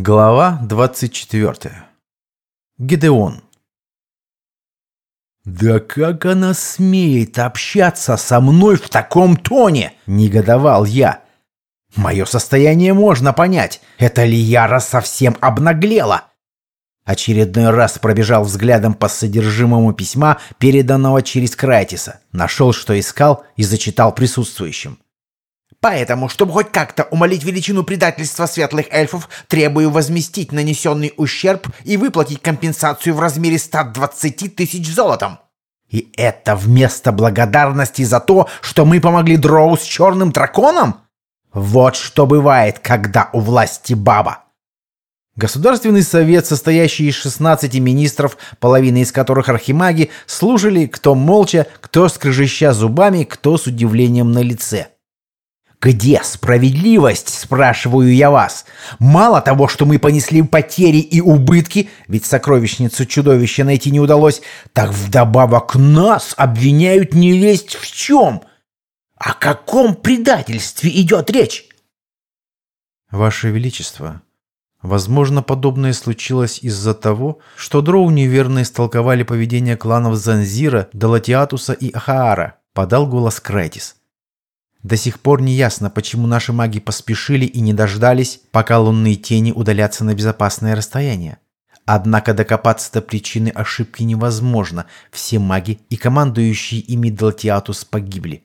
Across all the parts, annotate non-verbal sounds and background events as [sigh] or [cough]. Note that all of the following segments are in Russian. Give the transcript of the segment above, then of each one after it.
Глава 24. Гидеон. «Да как она смеет общаться со мной в таком тоне?» – негодовал я. «Мое состояние можно понять. Это Лияра совсем обнаглела?» Очередной раз пробежал взглядом по содержимому письма, переданного через Крайтиса. Нашел, что искал, и зачитал присутствующим. Поэтому, чтобы хоть как-то умолить величину предательства светлых эльфов, требую возместить нанесенный ущерб и выплатить компенсацию в размере 120 тысяч золотом. И это вместо благодарности за то, что мы помогли Дроу с черным драконом? Вот что бывает, когда у власти баба. Государственный совет, состоящий из 16 министров, половина из которых архимаги, служили кто молча, кто скрежеща зубами, кто с удивлением на лице. Где справедливость, спрашиваю я вас? Мало того, что мы понесли потери и убытки, ведь сокровищницу чудовища найти не удалось, так вдобавок нас обвиняют не лезть в чем? О каком предательстве идет речь? Ваше Величество, возможно, подобное случилось из-за того, что дроу неверно истолковали поведение кланов Занзира, Далатиатуса и Ахаара, подал голос Крайтис. До сих пор не ясно, почему наши маги поспешили и не дождались, пока лунные тени удалятся на безопасное расстояние. Однако докопаться до причины ошибки невозможно. Все маги и командующие ими Далтиатус погибли.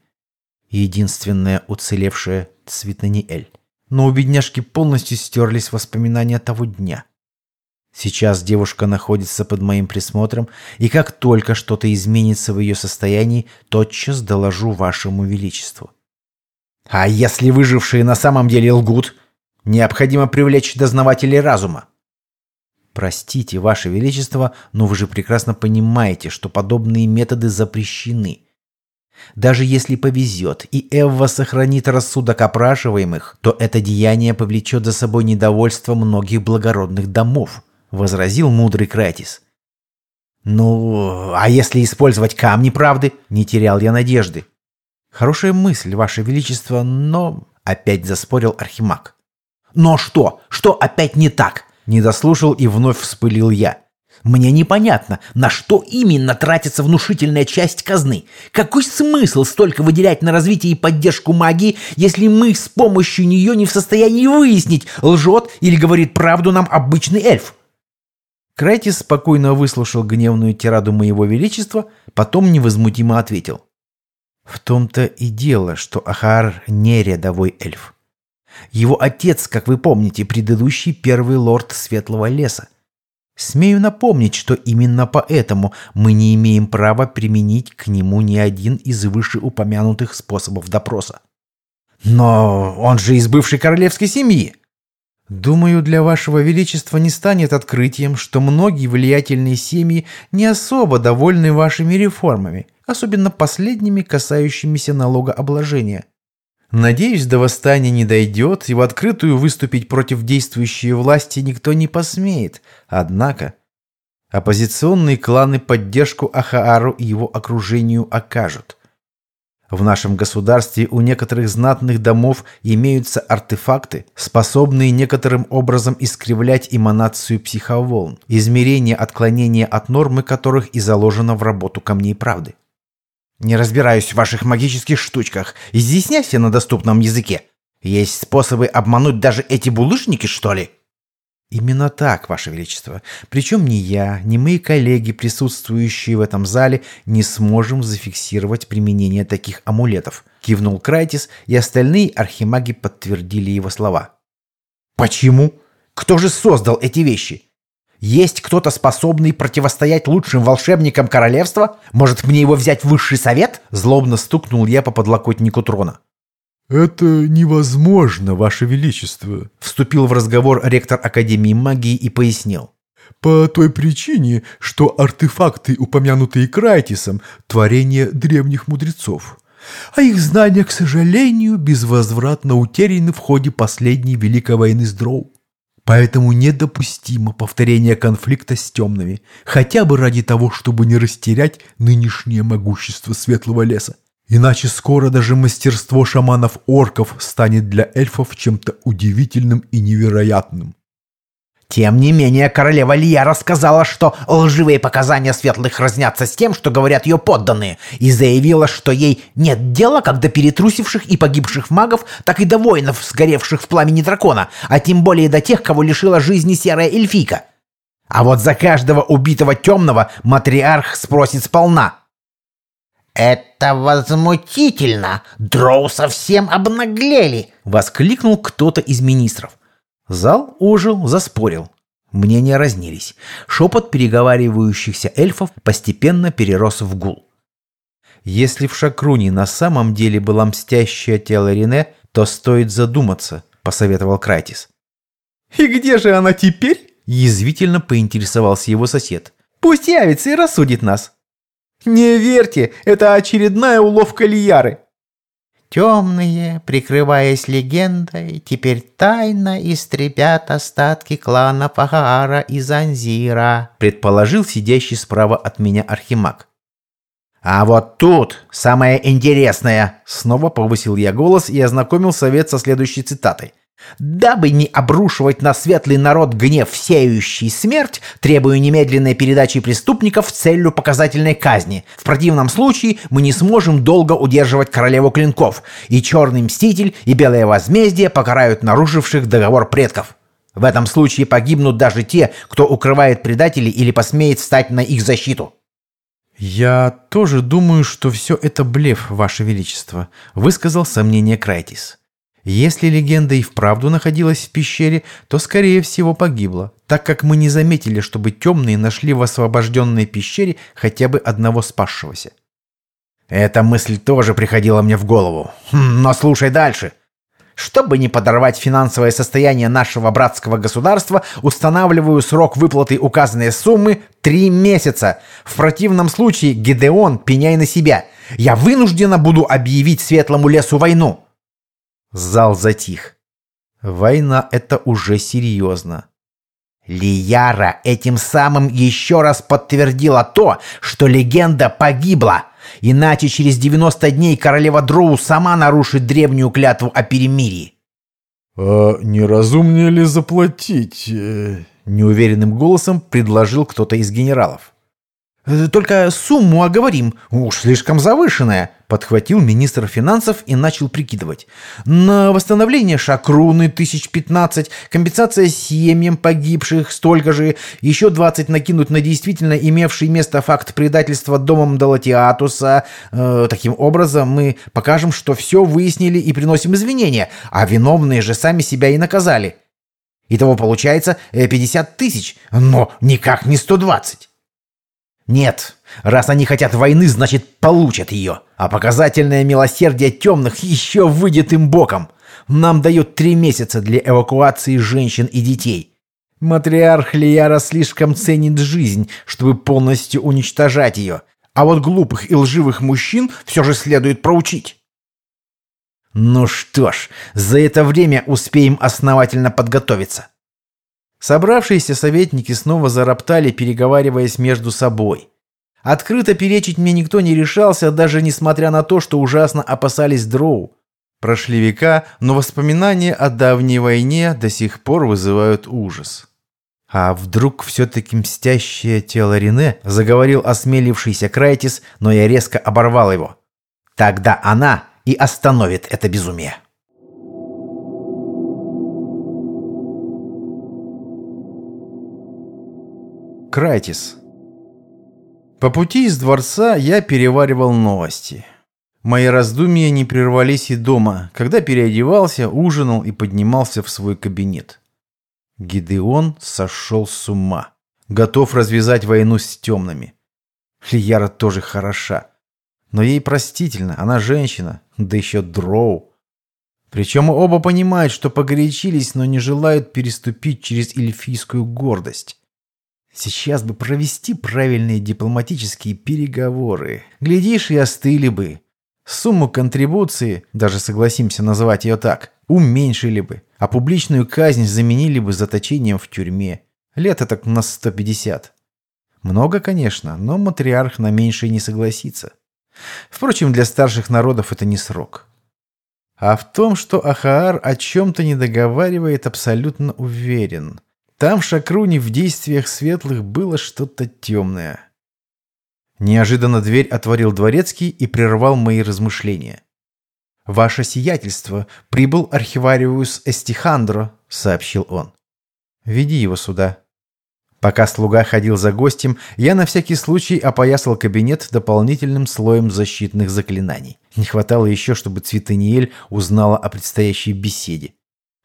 Единственная уцелевшая – Цветнаниэль. Но у бедняжки полностью стерлись воспоминания того дня. Сейчас девушка находится под моим присмотром, и как только что-то изменится в ее состоянии, тотчас доложу вашему величеству. А если выжившие на самом деле лгут, необходимо привлечь дознавателей разума. Простите, Ваше Величество, но вы же прекрасно понимаете, что подобные методы запрещены. Даже если повезет, и Эвва сохранит рассудок опрашиваемых, то это деяние повлечет за собой недовольство многих благородных домов, возразил мудрый Кратис. «Ну, а если использовать камни правды?» – не терял я надежды. «Хорошая мысль, Ваше Величество, но...» — опять заспорил Архимаг. «Но что? Что опять не так?» — не дослушал и вновь вспылил я. «Мне непонятно, на что именно тратится внушительная часть казны. Какой смысл столько выделять на развитие и поддержку магии, если мы с помощью нее не в состоянии выяснить, лжет или говорит правду нам обычный эльф?» Крайтис спокойно выслушал гневную тираду моего величества, потом невозмутимо ответил. В том-то и дело, что Ахар не рядовой эльф. Его отец, как вы помните, предыдущий первый лорд Светлого Леса. Смею напомнить, что именно поэтому мы не имеем права применить к нему ни один из вышеупомянутых способов допроса. Но он же из бывшей королевской семьи. Думаю, для вашего величества не станет открытием, что многие влиятельные семьи не особо довольны вашими реформами особенно последними, касающимися налогообложения. Надеюсь, до восстания не дойдет, и в открытую выступить против действующей власти никто не посмеет. Однако оппозиционные кланы поддержку Ахаару и его окружению окажут – в нашем государстве у некоторых знатных домов имеются артефакты, способные некоторым образом искривлять эманацию психоволн, измерение отклонения от нормы которых и заложено в работу камней правды. Не разбираюсь в ваших магических штучках. Изъясняйся на доступном языке. Есть способы обмануть даже эти булыжники, что ли?» «Именно так, Ваше Величество. Причем ни я, ни мои коллеги, присутствующие в этом зале, не сможем зафиксировать применение таких амулетов», — кивнул Крайтис, и остальные архимаги подтвердили его слова. «Почему? Кто же создал эти вещи? Есть кто-то способный противостоять лучшим волшебникам королевства? Может, мне его взять в высший совет?» Злобно стукнул я по подлокотнику трона. «Это невозможно, Ваше Величество», — вступил в разговор ректор Академии магии и пояснил. «По той причине, что артефакты, упомянутые Крайтисом, творение древних мудрецов. А их знания, к сожалению, безвозвратно утеряны в ходе последней Великой войны с Дроу. Поэтому недопустимо повторение конфликта с темными, хотя бы ради того, чтобы не растерять нынешнее могущество Светлого Леса. Иначе скоро даже мастерство шаманов-орков станет для эльфов чем-то удивительным и невероятным. Тем не менее, королева Лия рассказала, что лживые показания светлых разнятся с тем, что говорят ее подданные, и заявила, что ей нет дела как до перетрусивших и погибших магов, так и до воинов, сгоревших в пламени дракона, а тем более до тех, кого лишила жизни серая эльфийка. А вот за каждого убитого темного матриарх спросит сполна. «Это возмутительно! Дроу совсем обнаглели!» — воскликнул кто-то из министров. Зал ожил, заспорил. Мнения разнились. Шепот переговаривающихся эльфов постепенно перерос в гул. Если в Шакруне на самом деле было мстящее тело Рене, то стоит задуматься, посоветовал Крайтис. «И где же она теперь?» – язвительно поинтересовался его сосед. «Пусть явится и рассудит нас». «Не верьте, это очередная уловка Лияры. Темные, прикрываясь легендой, теперь тайно истребят остатки клана Пахаара и Занзира, предположил сидящий справа от меня Архимаг. «А вот тут самое интересное!» Снова повысил я голос и ознакомил совет со следующей цитатой. Дабы не обрушивать на светлый народ гнев, сеющий смерть, требую немедленной передачи преступников с целью показательной казни. В противном случае мы не сможем долго удерживать королеву клинков, и черный мститель и белое возмездие покарают нарушивших договор предков. В этом случае погибнут даже те, кто укрывает предателей или посмеет встать на их защиту. «Я тоже думаю, что все это блеф, Ваше Величество», — высказал сомнение Крайтис. Если легенда и вправду находилась в пещере, то, скорее всего, погибла, так как мы не заметили, чтобы темные нашли в освобожденной пещере хотя бы одного спасшегося. Эта мысль тоже приходила мне в голову. Хм, но слушай дальше. Чтобы не подорвать финансовое состояние нашего братского государства, устанавливаю срок выплаты указанной суммы три месяца. В противном случае, Гидеон, пеняй на себя. Я вынуждена буду объявить Светлому лесу войну. Зал затих. Война — это уже серьезно. Лияра этим самым еще раз подтвердила то, что легенда погибла. Иначе через 90 дней королева Дроу сама нарушит древнюю клятву о перемирии. «А неразумнее ли заплатить?» э, Неуверенным голосом предложил кто-то из генералов. Э, «Только сумму оговорим. Уж слишком завышенная», — подхватил министр финансов и начал прикидывать. «На восстановление шакруны тысяч пятнадцать, компенсация семьям погибших столько же, еще двадцать накинуть на действительно имевший место факт предательства домом Далатиатуса. Э, таким образом мы покажем, что все выяснили и приносим извинения, а виновные же сами себя и наказали. Итого получается э, пятьдесят тысяч, но никак не сто двадцать». Нет, раз они хотят войны, значит получат ее. А показательное милосердие темных еще выйдет им боком. Нам дают три месяца для эвакуации женщин и детей. Матриарх Лияра слишком ценит жизнь, чтобы полностью уничтожать ее. А вот глупых и лживых мужчин все же следует проучить. Ну что ж, за это время успеем основательно подготовиться. Собравшиеся советники снова зароптали, переговариваясь между собой. Открыто перечить мне никто не решался, даже несмотря на то, что ужасно опасались дроу. Прошли века, но воспоминания о давней войне до сих пор вызывают ужас. А вдруг все-таки мстящее тело Рене заговорил осмелившийся Крайтис, но я резко оборвал его. Тогда она и остановит это безумие. Крайтис. По пути из дворца я переваривал новости. Мои раздумья не прервались и дома, когда переодевался, ужинал и поднимался в свой кабинет. Гидеон сошел с ума. Готов развязать войну с темными. Лияра тоже хороша. Но ей простительно, она женщина, да еще дроу. Причем оба понимают, что погорячились, но не желают переступить через эльфийскую гордость. Сейчас бы провести правильные дипломатические переговоры. Глядишь, и остыли бы. Сумму контрибуции, даже согласимся называть ее так, уменьшили бы, а публичную казнь заменили бы заточением в тюрьме. Лет так на 150. Много, конечно, но матриарх на меньшее не согласится. Впрочем, для старших народов это не срок. А в том, что Ахаар о чем-то не договаривает, абсолютно уверен – Там в Шакруне в действиях светлых было что-то темное. Неожиданно дверь отворил дворецкий и прервал мои размышления. «Ваше сиятельство, прибыл архивариус Эстихандро», — сообщил он. «Веди его сюда». Пока слуга ходил за гостем, я на всякий случай опоясал кабинет дополнительным слоем защитных заклинаний. Не хватало еще, чтобы Цветаниэль узнала о предстоящей беседе.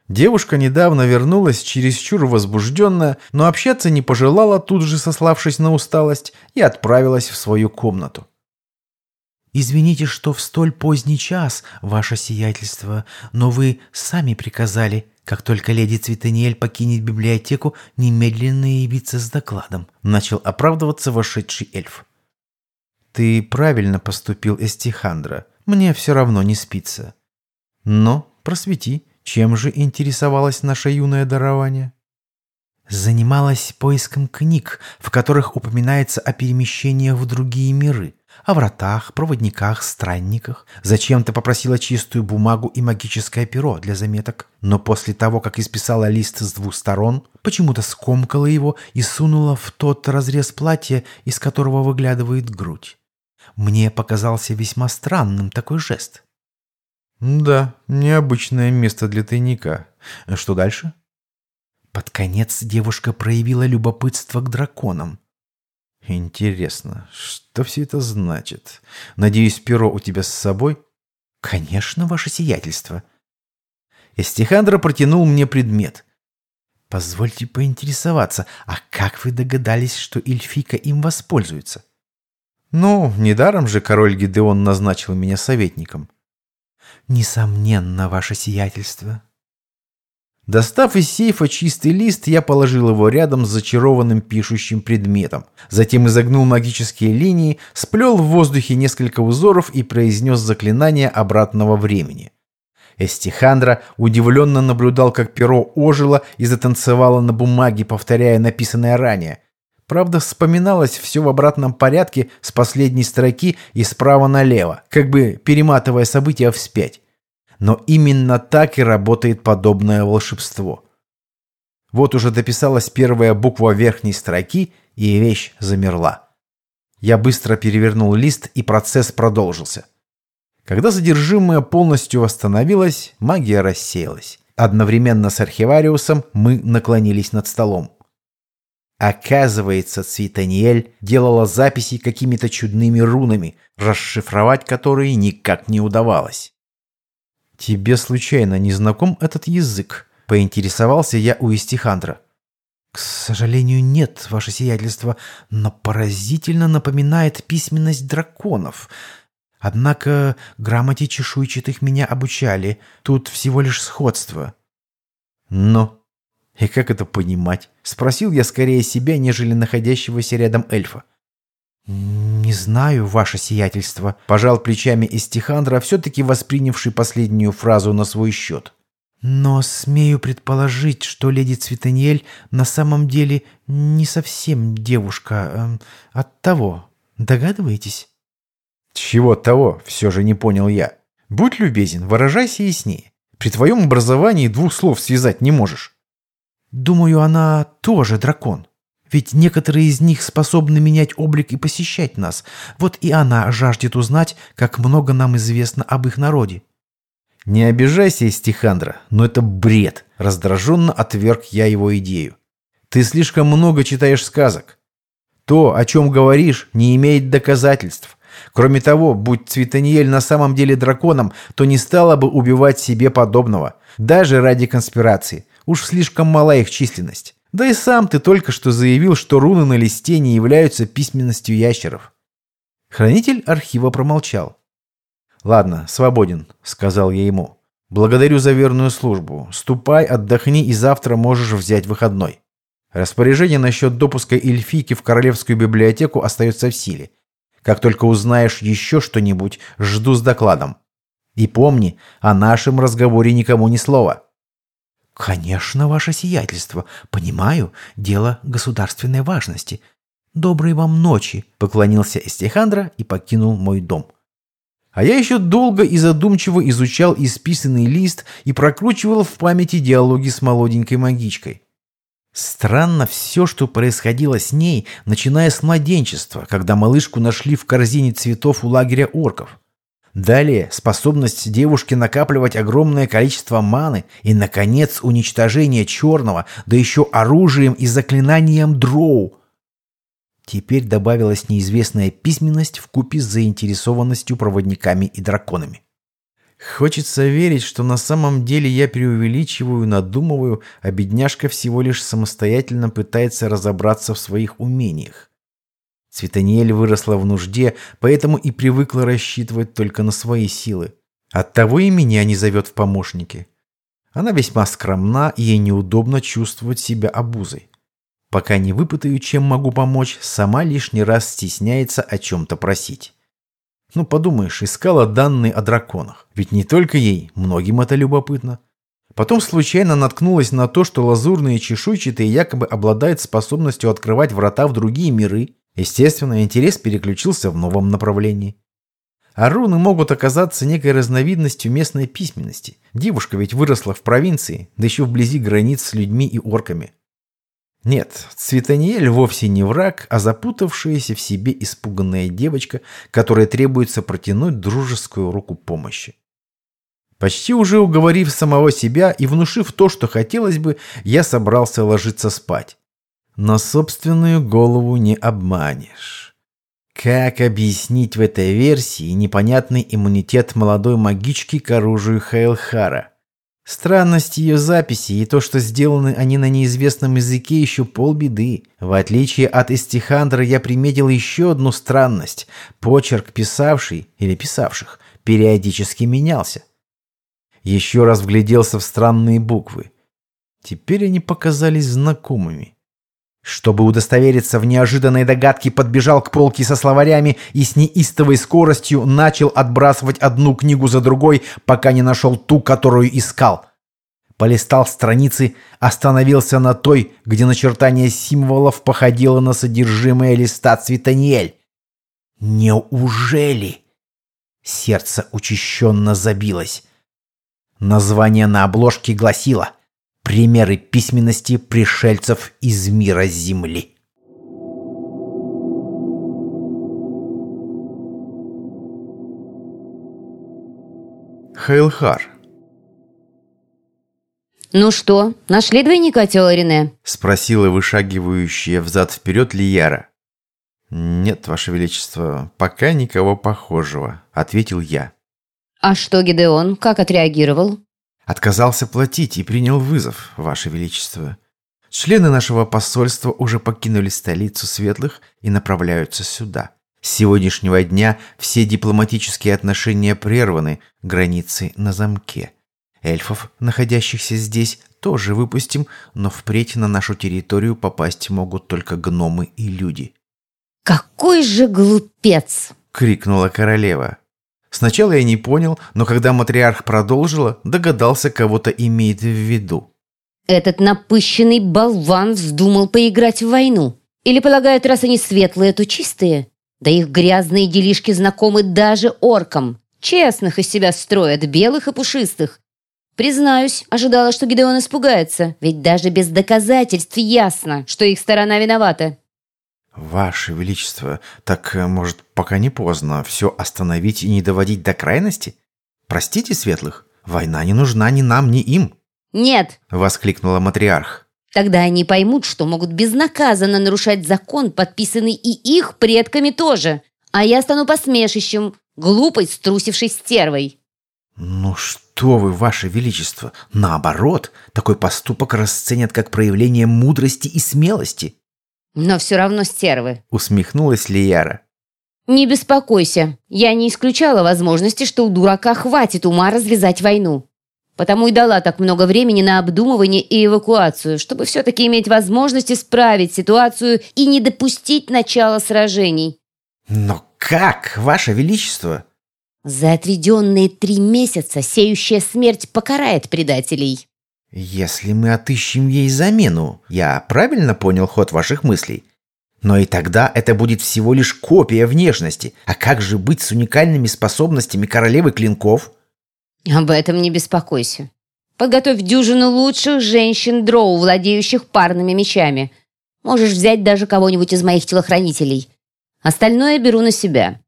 Девушка недавно вернулась чересчур возбужденно, но общаться не пожелала, тут же сославшись на усталость, и отправилась в свою комнату. «Извините, что в столь поздний час, ваше сиятельство, но вы сами приказали, как только леди Цветаниэль покинет библиотеку, немедленно явиться с докладом», — начал оправдываться вошедший эльф. «Ты правильно поступил, Эстихандра. Мне все равно не спится. Но просвети, чем же интересовалась наше юное дарование?» Занималась поиском книг, в которых упоминается о перемещениях в другие миры о вратах, проводниках, странниках. Зачем-то попросила чистую бумагу и магическое перо для заметок. Но после того, как исписала лист с двух сторон, почему-то скомкала его и сунула в тот разрез платья, из которого выглядывает грудь. Мне показался весьма странным такой жест. «Да, необычное место для тайника. Что дальше?» Под конец девушка проявила любопытство к драконам. Интересно, что все это значит? Надеюсь, перо у тебя с собой? Конечно, ваше сиятельство. Эстихандро протянул мне предмет. Позвольте поинтересоваться, а как вы догадались, что эльфика им воспользуется? Ну, недаром же король Гидеон назначил меня советником. Несомненно, ваше сиятельство. Достав из сейфа чистый лист, я положил его рядом с зачарованным пишущим предметом. Затем изогнул магические линии, сплел в воздухе несколько узоров и произнес заклинание обратного времени. Эстихандра удивленно наблюдал, как перо ожило и затанцевало на бумаге, повторяя написанное ранее. Правда, вспоминалось все в обратном порядке с последней строки и справа налево, как бы перематывая события вспять. Но именно так и работает подобное волшебство. Вот уже дописалась первая буква верхней строки, и вещь замерла. Я быстро перевернул лист, и процесс продолжился. Когда содержимое полностью восстановилось, магия рассеялась. Одновременно с архивариусом мы наклонились над столом. Оказывается, Цветаниэль делала записи какими-то чудными рунами, расшифровать которые никак не удавалось. «Тебе случайно не знаком этот язык?» — поинтересовался я у Истихандра. «К сожалению, нет, ваше сиятельство, но поразительно напоминает письменность драконов. Однако грамоте чешуйчатых меня обучали, тут всего лишь сходство». «Но и как это понимать?» — спросил я скорее себя, нежели находящегося рядом эльфа. «Не знаю, ваше сиятельство», – пожал плечами Истихандра, все-таки воспринявший последнюю фразу на свой счет. «Но смею предположить, что леди Цветаниэль на самом деле не совсем девушка. Э, от того. Догадываетесь?» «Чего того?» – все же не понял я. «Будь любезен, выражайся яснее. При твоем образовании двух слов связать не можешь». «Думаю, она тоже дракон», ведь некоторые из них способны менять облик и посещать нас. Вот и она жаждет узнать, как много нам известно об их народе». «Не обижайся, Истихандра, но это бред!» Раздраженно отверг я его идею. «Ты слишком много читаешь сказок. То, о чем говоришь, не имеет доказательств. Кроме того, будь Цветаниель на самом деле драконом, то не стала бы убивать себе подобного, даже ради конспирации. Уж слишком мала их численность. Да и сам ты только что заявил, что руны на листе не являются письменностью ящеров. Хранитель архива промолчал. «Ладно, свободен», — сказал я ему. «Благодарю за верную службу. Ступай, отдохни и завтра можешь взять выходной. Распоряжение насчет допуска эльфийки в Королевскую библиотеку остается в силе. Как только узнаешь еще что-нибудь, жду с докладом. И помни, о нашем разговоре никому ни слова». «Конечно, ваше сиятельство. Понимаю, дело государственной важности. Доброй вам ночи», — поклонился Эстехандра и покинул мой дом. А я еще долго и задумчиво изучал исписанный лист и прокручивал в памяти диалоги с молоденькой магичкой. Странно все, что происходило с ней, начиная с младенчества, когда малышку нашли в корзине цветов у лагеря орков. Далее способность девушки накапливать огромное количество маны и, наконец, уничтожение черного, да еще оружием и заклинанием дроу. Теперь добавилась неизвестная письменность в купе с заинтересованностью проводниками и драконами. Хочется верить, что на самом деле я преувеличиваю, надумываю, а бедняжка всего лишь самостоятельно пытается разобраться в своих умениях. Цветаниэль выросла в нужде, поэтому и привыкла рассчитывать только на свои силы. Оттого и меня не зовет в помощники. Она весьма скромна, и ей неудобно чувствовать себя обузой. Пока не выпытаю, чем могу помочь, сама лишний раз стесняется о чем-то просить. Ну, подумаешь, искала данные о драконах. Ведь не только ей, многим это любопытно. Потом случайно наткнулась на то, что лазурные чешуйчатые якобы обладают способностью открывать врата в другие миры. Естественно, интерес переключился в новом направлении. А руны могут оказаться некой разновидностью местной письменности. Девушка ведь выросла в провинции, да еще вблизи границ с людьми и орками. Нет, Цветаниэль вовсе не враг, а запутавшаяся в себе испуганная девочка, которой требуется протянуть дружескую руку помощи. Почти уже уговорив самого себя и внушив то, что хотелось бы, я собрался ложиться спать. Но собственную голову не обманешь. Как объяснить в этой версии непонятный иммунитет молодой магички к оружию Хейлхара? Странность ее записи и то, что сделаны они на неизвестном языке, еще полбеды. В отличие от Истихандра, я приметил еще одну странность. Почерк писавший или писавших периодически менялся. Еще раз вгляделся в странные буквы. Теперь они показались знакомыми. Чтобы удостовериться в неожиданной догадке, подбежал к полке со словарями и с неистовой скоростью начал отбрасывать одну книгу за другой, пока не нашел ту, которую искал. Полистал страницы, остановился на той, где начертание символов походило на содержимое листа цветаниэль. «Неужели?» Сердце учащенно забилось. Название на обложке гласило Примеры письменности пришельцев из мира Земли. Хейлхар. «Ну что, нашли двойника Теорине?» — спросила вышагивающая взад-вперед Лияра. «Нет, Ваше Величество, пока никого похожего», — ответил я. «А что Гидеон? Как отреагировал?» Отказался платить и принял вызов, Ваше Величество. Члены нашего посольства уже покинули столицу Светлых и направляются сюда. С сегодняшнего дня все дипломатические отношения прерваны, границы на замке. Эльфов, находящихся здесь, тоже выпустим, но впредь на нашу территорию попасть могут только гномы и люди. «Какой же глупец!» — крикнула королева. Сначала я не понял, но когда матриарх продолжила, догадался, кого-то имеет в виду. Этот напыщенный болван вздумал поиграть в войну. Или полагает, раз они светлые, то чистые? Да их грязные делишки знакомы даже оркам. Честных из себя строят, белых и пушистых. Признаюсь, ожидала, что Гидеон испугается, ведь даже без доказательств ясно, что их сторона виновата. «Ваше Величество, так, э, может, пока не поздно все остановить и не доводить до крайности? Простите, Светлых, война не нужна ни нам, ни им!» «Нет!» — воскликнула матриарх. «Тогда они поймут, что могут безнаказанно нарушать закон, подписанный и их предками тоже, а я стану посмешищем, глупой, струсившей стервой». «Ну что вы, Ваше Величество, наоборот, такой поступок расценят как проявление мудрости и смелости. Но все равно стервы. Усмехнулась Лияра. Не беспокойся, я не исключала возможности, что у дурака хватит ума развязать войну. Потому и дала так много времени на обдумывание и эвакуацию, чтобы все-таки иметь возможность исправить ситуацию и не допустить начала сражений. Но как, Ваше Величество? За отведенные три месяца сеющая смерть покарает предателей. «Если мы отыщем ей замену, я правильно понял ход ваших мыслей? Но и тогда это будет всего лишь копия внешности. А как же быть с уникальными способностями королевы клинков?» «Об этом не беспокойся. Подготовь дюжину лучших женщин-дроу, владеющих парными мечами. Можешь взять даже кого-нибудь из моих телохранителей. Остальное беру на себя».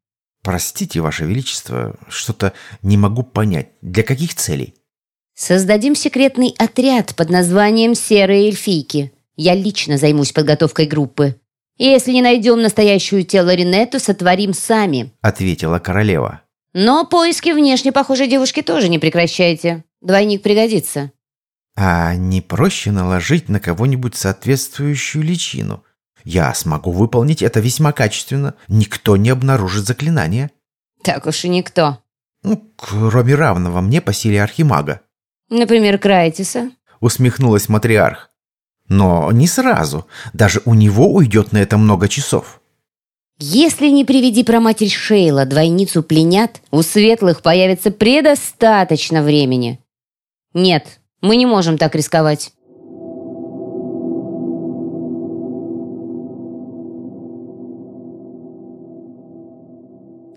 «Простите, Ваше Величество, что-то не могу понять. Для каких целей?» «Создадим секретный отряд под названием «Серые эльфийки». Я лично займусь подготовкой группы. Если не найдем настоящую тело Ринетту, сотворим сами», — ответила королева. «Но поиски внешне похожей девушки тоже не прекращайте. Двойник пригодится». «А не проще наложить на кого-нибудь соответствующую личину? Я смогу выполнить это весьма качественно. Никто не обнаружит заклинание». «Так уж и никто». «Ну, кроме равного мне по силе архимага». «Например, Крайтиса?» усмехнулась матриарх. «Но не сразу. Даже у него уйдет на это много часов». Если не приведи про матерь Шейла, двойницу пленят, у светлых появится предостаточно времени. Нет, мы не можем так рисковать.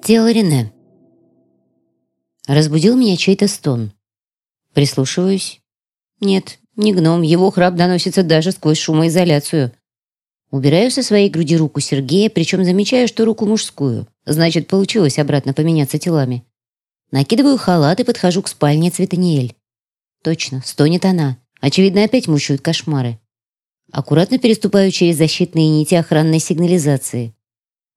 Тело Рене. Разбудил меня чей-то стон. Прислушиваюсь. Нет, не гном, его храп доносится даже сквозь шумоизоляцию. Убираю со своей груди руку Сергея, причем замечаю, что руку мужскую. Значит, получилось обратно поменяться телами. Накидываю халат и подхожу к спальне Цветаниэль. Точно, стонет она. Очевидно, опять мучают кошмары. Аккуратно переступаю через защитные нити охранной сигнализации.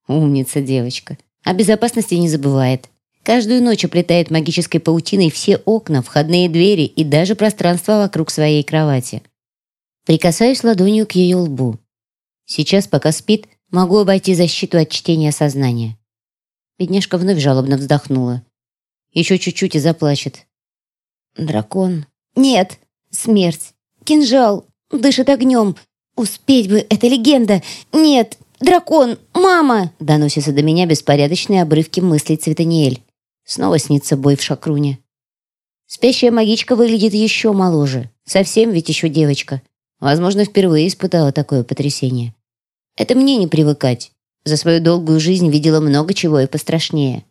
Умница девочка. О безопасности не забывает. Каждую ночь оплетает магической паутиной все окна, входные двери и даже пространство вокруг своей кровати. Прикасаюсь ладонью к ее лбу. Сейчас, пока спит, могу обойти защиту от чтения сознания. Бедняжка вновь жалобно вздохнула. Еще чуть-чуть и заплачет. Дракон. Нет, смерть. Кинжал. Дышит огнем. Успеть бы, это легенда. Нет, дракон, мама! Доносятся до меня беспорядочные обрывки мыслей Цветаниэль. Снова снится бой в шакруне. Спящая магичка выглядит еще моложе. Совсем ведь еще девочка. Возможно, впервые испытала такое потрясение. Это мне не привыкать. За свою долгую жизнь видела много чего и пострашнее.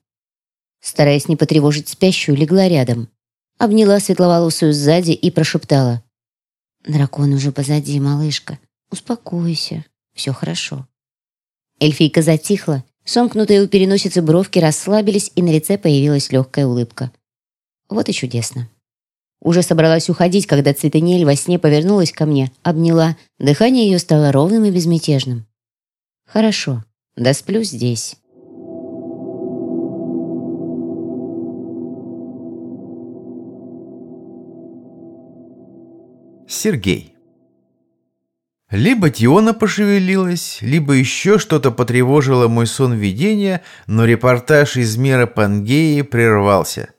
Стараясь не потревожить спящую, легла рядом. Обняла светловолосую сзади и прошептала. «Дракон уже позади, малышка. Успокойся. Все хорошо». Эльфийка затихла, Сомкнутые у переносицы бровки расслабились, и на лице появилась легкая улыбка. Вот и чудесно. Уже собралась уходить, когда Цветанель во сне повернулась ко мне, обняла. Дыхание ее стало ровным и безмятежным. «Хорошо, досплю здесь». Сергей либо Тиона пошевелилась, либо еще что-то потревожило мой сон видения, но репортаж из мира Пангеи прервался.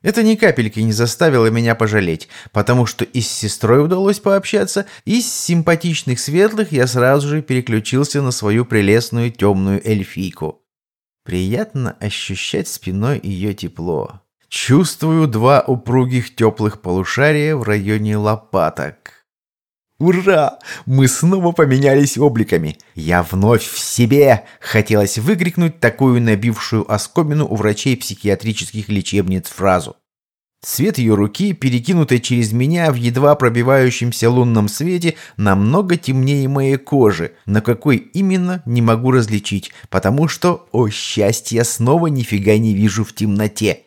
Это ни капельки не заставило меня пожалеть, потому что и с сестрой удалось пообщаться, и с симпатичных светлых я сразу же переключился на свою прелестную темную эльфийку. Приятно ощущать спиной ее тепло. Чувствую два упругих теплых полушария в районе лопаток. «Ура! Мы снова поменялись обликами! Я вновь в себе!» Хотелось выкрикнуть такую набившую оскомину у врачей психиатрических лечебниц фразу. Цвет ее руки, перекинутый через меня в едва пробивающемся лунном свете, намного темнее моей кожи, на какой именно не могу различить, потому что, о счастье, снова нифига не вижу в темноте.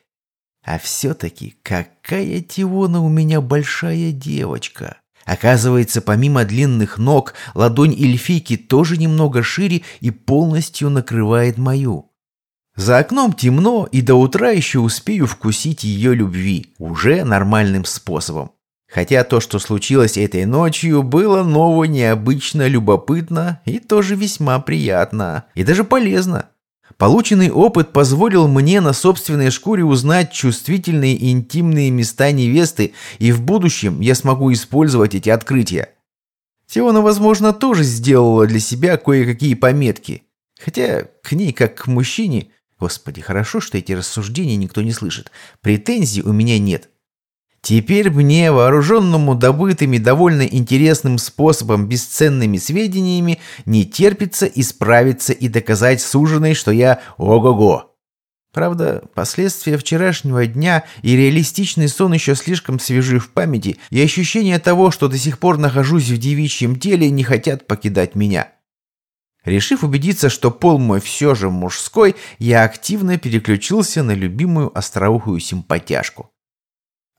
А все-таки какая Тиона у меня большая девочка. Оказывается, помимо длинных ног, ладонь эльфийки тоже немного шире и полностью накрывает мою. За окном темно, и до утра еще успею вкусить ее любви, уже нормальным способом. Хотя то, что случилось этой ночью, было ново, необычно, любопытно и тоже весьма приятно. И даже полезно. Полученный опыт позволил мне на собственной шкуре узнать чувствительные и интимные места невесты, и в будущем я смогу использовать эти открытия. Теона, возможно, тоже сделала для себя кое-какие пометки. Хотя к ней, как к мужчине... Господи, хорошо, что эти рассуждения никто не слышит. Претензий у меня нет. Теперь мне, вооруженному добытыми довольно интересным способом бесценными сведениями, не терпится исправиться и доказать суженой, что я ого-го. Правда, последствия вчерашнего дня и реалистичный сон еще слишком свежи в памяти, и ощущение того, что до сих пор нахожусь в девичьем теле, не хотят покидать меня. Решив убедиться, что пол мой все же мужской, я активно переключился на любимую остроухую симпатяшку.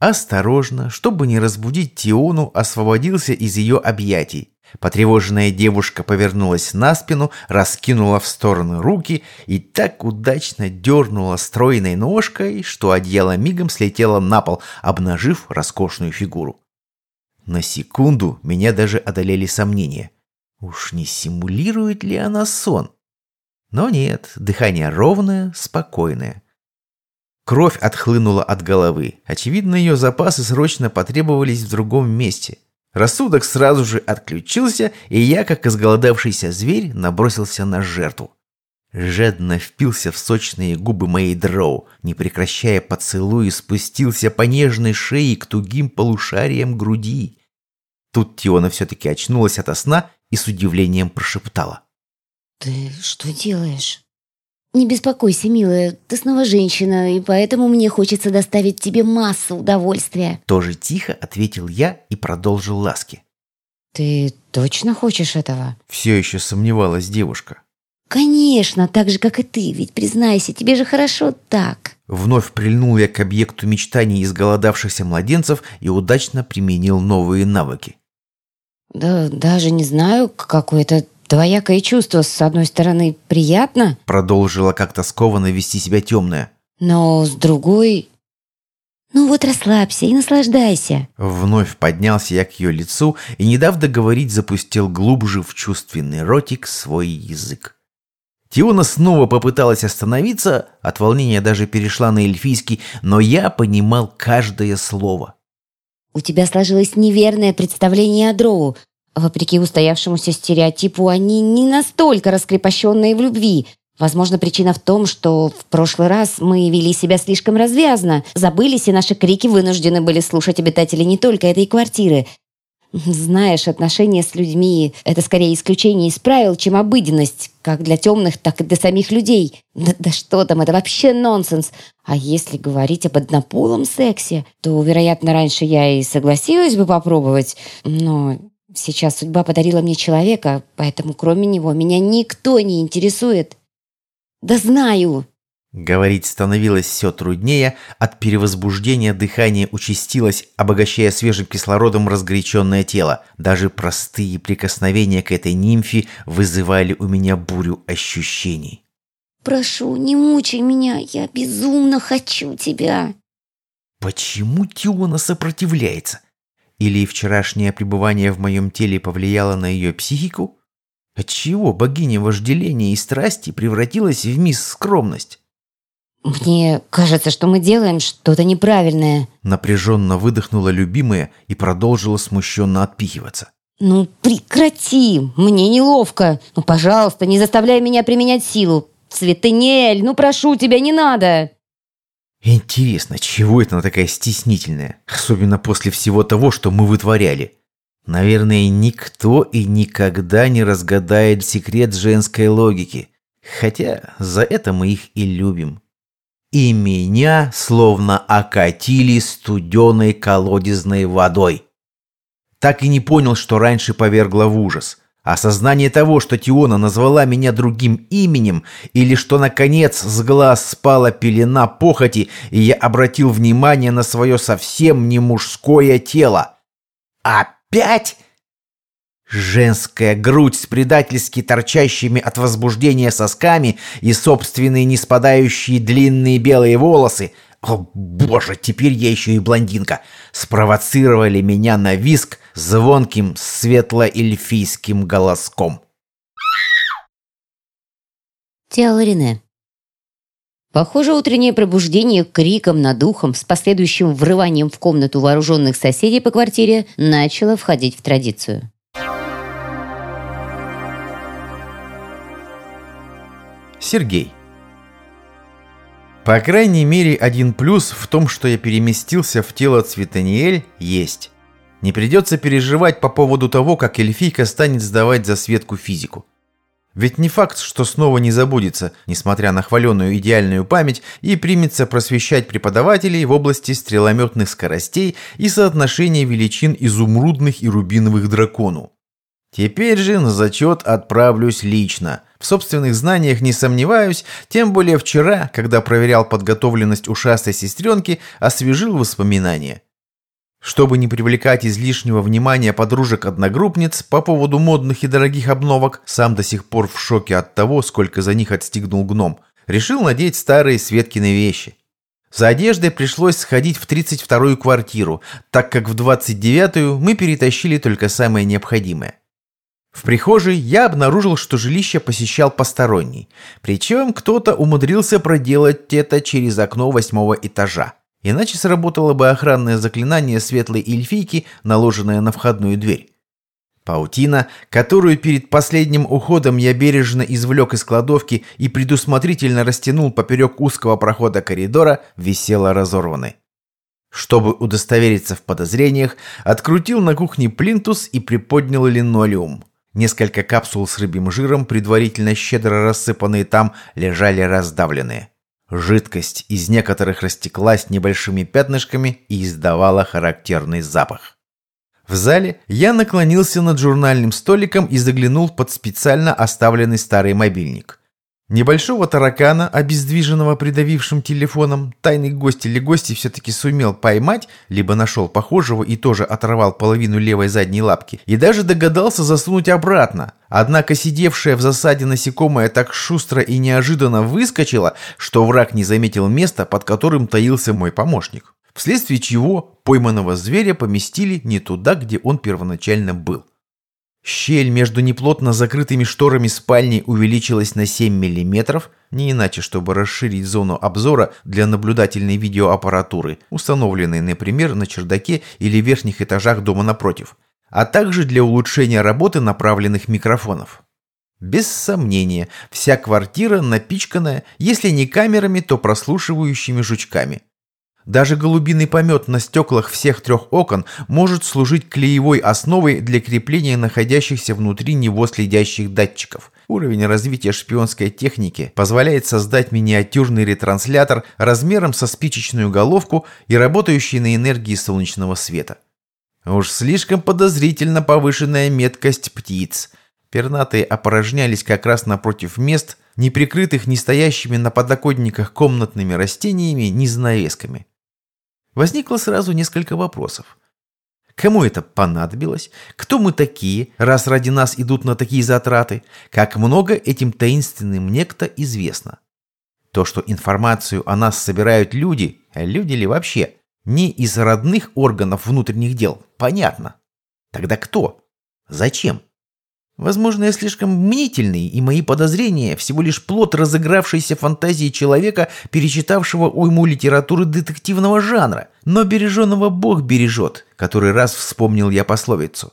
Осторожно, чтобы не разбудить Тиону, освободился из ее объятий. Потревоженная девушка повернулась на спину, раскинула в стороны руки и так удачно дернула стройной ножкой, что одеяло мигом слетело на пол, обнажив роскошную фигуру. На секунду меня даже одолели сомнения. Уж не симулирует ли она сон? Но нет, дыхание ровное, спокойное. Кровь отхлынула от головы. Очевидно, ее запасы срочно потребовались в другом месте. Рассудок сразу же отключился, и я, как изголодавшийся зверь, набросился на жертву. Жадно впился в сочные губы моей дроу, не прекращая поцелуй, спустился по нежной шее к тугим полушариям груди. Тут Тиона все-таки очнулась ото сна и с удивлением прошептала. «Ты что делаешь?» «Не беспокойся, милая, ты снова женщина, и поэтому мне хочется доставить тебе массу удовольствия». Тоже тихо ответил я и продолжил ласки. «Ты точно хочешь этого?» Все еще сомневалась девушка. «Конечно, так же, как и ты, ведь признайся, тебе же хорошо так». Вновь прильнул я к объекту мечтаний изголодавшихся младенцев и удачно применил новые навыки. «Да даже не знаю, какое-то Двоякое чувство, с одной стороны, приятно, Продолжила как-то скованно вести себя темная. но с другой... Ну вот расслабься и наслаждайся. Вновь поднялся я к ее лицу и, не дав договорить, запустил глубже в чувственный ротик свой язык. Тиона снова попыталась остановиться, от волнения даже перешла на эльфийский, но я понимал каждое слово. У тебя сложилось неверное представление о дроу. Вопреки устоявшемуся стереотипу, они не настолько раскрепощенные в любви. Возможно, причина в том, что в прошлый раз мы вели себя слишком развязно, забылись, и наши крики вынуждены были слушать обитатели не только этой квартиры. Знаешь, отношения с людьми — это скорее исключение из правил, чем обыденность, как для темных, так и для самих людей. Да, да что там, это вообще нонсенс. А если говорить об однополом сексе, то, вероятно, раньше я и согласилась бы попробовать, но Сейчас судьба подарила мне человека, поэтому кроме него меня никто не интересует. Да знаю. Говорить становилось все труднее, от перевозбуждения дыхание участилось, обогащая свежим кислородом разгоряченное тело. Даже простые прикосновения к этой нимфе вызывали у меня бурю ощущений. Прошу, не мучай меня, я безумно хочу тебя. Почему Тиона сопротивляется? Или вчерашнее пребывание в моем теле повлияло на ее психику? Отчего богиня вожделения и страсти превратилась в мисс скромность? Мне кажется, что мы делаем что-то неправильное. Напряженно выдохнула любимая и продолжила смущенно отпихиваться. Ну прекрати, мне неловко. Ну, пожалуйста, не заставляй меня применять силу. Цветынель, ну прошу тебя, не надо. Интересно, чего это она такая стеснительная? Особенно после всего того, что мы вытворяли. Наверное, никто и никогда не разгадает секрет женской логики. Хотя за это мы их и любим. И меня словно окатили студеной колодезной водой. Так и не понял, что раньше повергло в ужас. Осознание того, что Тиона назвала меня другим именем, или что, наконец, с глаз спала пелена похоти, и я обратил внимание на свое совсем не мужское тело. Опять? Женская грудь с предательски торчащими от возбуждения сосками и собственные неспадающие длинные белые волосы. О боже, теперь я еще и блондинка. Спровоцировали меня на виск звонким светло-эльфийским голоском. Теаларине. Похоже, утреннее пробуждение криком над ухом с последующим врыванием в комнату вооруженных соседей по квартире начало входить в традицию. Сергей. По крайней мере, один плюс в том, что я переместился в тело Цветаниэль, есть. Не придется переживать по поводу того, как эльфийка станет сдавать за Светку физику. Ведь не факт, что снова не забудется, несмотря на хваленную идеальную память, и примется просвещать преподавателей в области стрелометных скоростей и соотношения величин изумрудных и рубиновых дракону. Теперь же на зачет отправлюсь лично. В собственных знаниях не сомневаюсь, тем более вчера, когда проверял подготовленность ушастой сестренки, освежил воспоминания. Чтобы не привлекать излишнего внимания подружек-одногруппниц по поводу модных и дорогих обновок, сам до сих пор в шоке от того, сколько за них отстегнул гном, решил надеть старые Светкины вещи. За одеждой пришлось сходить в 32-ю квартиру, так как в 29-ю мы перетащили только самое необходимое. В прихожей я обнаружил, что жилище посещал посторонний. Причем кто-то умудрился проделать это через окно восьмого этажа. Иначе сработало бы охранное заклинание светлой эльфийки, наложенное на входную дверь. Паутина, которую перед последним уходом я бережно извлек из кладовки и предусмотрительно растянул поперек узкого прохода коридора, висела разорванной. Чтобы удостовериться в подозрениях, открутил на кухне плинтус и приподнял линолеум. Несколько капсул с рыбьим жиром, предварительно щедро рассыпанные там, лежали раздавленные. Жидкость из некоторых растеклась небольшими пятнышками и издавала характерный запах. В зале я наклонился над журнальным столиком и заглянул под специально оставленный старый мобильник. Небольшого таракана, обездвиженного придавившим телефоном, тайный гость или гости все-таки сумел поймать, либо нашел похожего и тоже оторвал половину левой задней лапки, и даже догадался засунуть обратно. Однако сидевшая в засаде насекомое так шустро и неожиданно выскочила, что враг не заметил места, под которым таился мой помощник. Вследствие чего пойманного зверя поместили не туда, где он первоначально был. Щель между неплотно закрытыми шторами спальни увеличилась на 7 мм, не иначе, чтобы расширить зону обзора для наблюдательной видеоаппаратуры, установленной, например, на чердаке или верхних этажах дома напротив, а также для улучшения работы направленных микрофонов. Без сомнения, вся квартира напичканная, если не камерами, то прослушивающими жучками – даже голубиный помет на стеклах всех трех окон может служить клеевой основой для крепления находящихся внутри него следящих датчиков. Уровень развития шпионской техники позволяет создать миниатюрный ретранслятор размером со спичечную головку и работающий на энергии солнечного света. Уж слишком подозрительно повышенная меткость птиц. Пернатые опорожнялись как раз напротив мест, не прикрытых ни стоящими на подоконниках комнатными растениями, ни занавесками. Возникло сразу несколько вопросов. Кому это понадобилось? Кто мы такие, раз ради нас идут на такие затраты? Как много этим таинственным некто известно? То, что информацию о нас собирают люди, люди ли вообще, не из родных органов внутренних дел, понятно. Тогда кто? Зачем? Возможно, я слишком мнительный, и мои подозрения всего лишь плод разыгравшейся фантазии человека, перечитавшего уйму литературы детективного жанра, но береженного Бог бережет, который раз вспомнил я пословицу.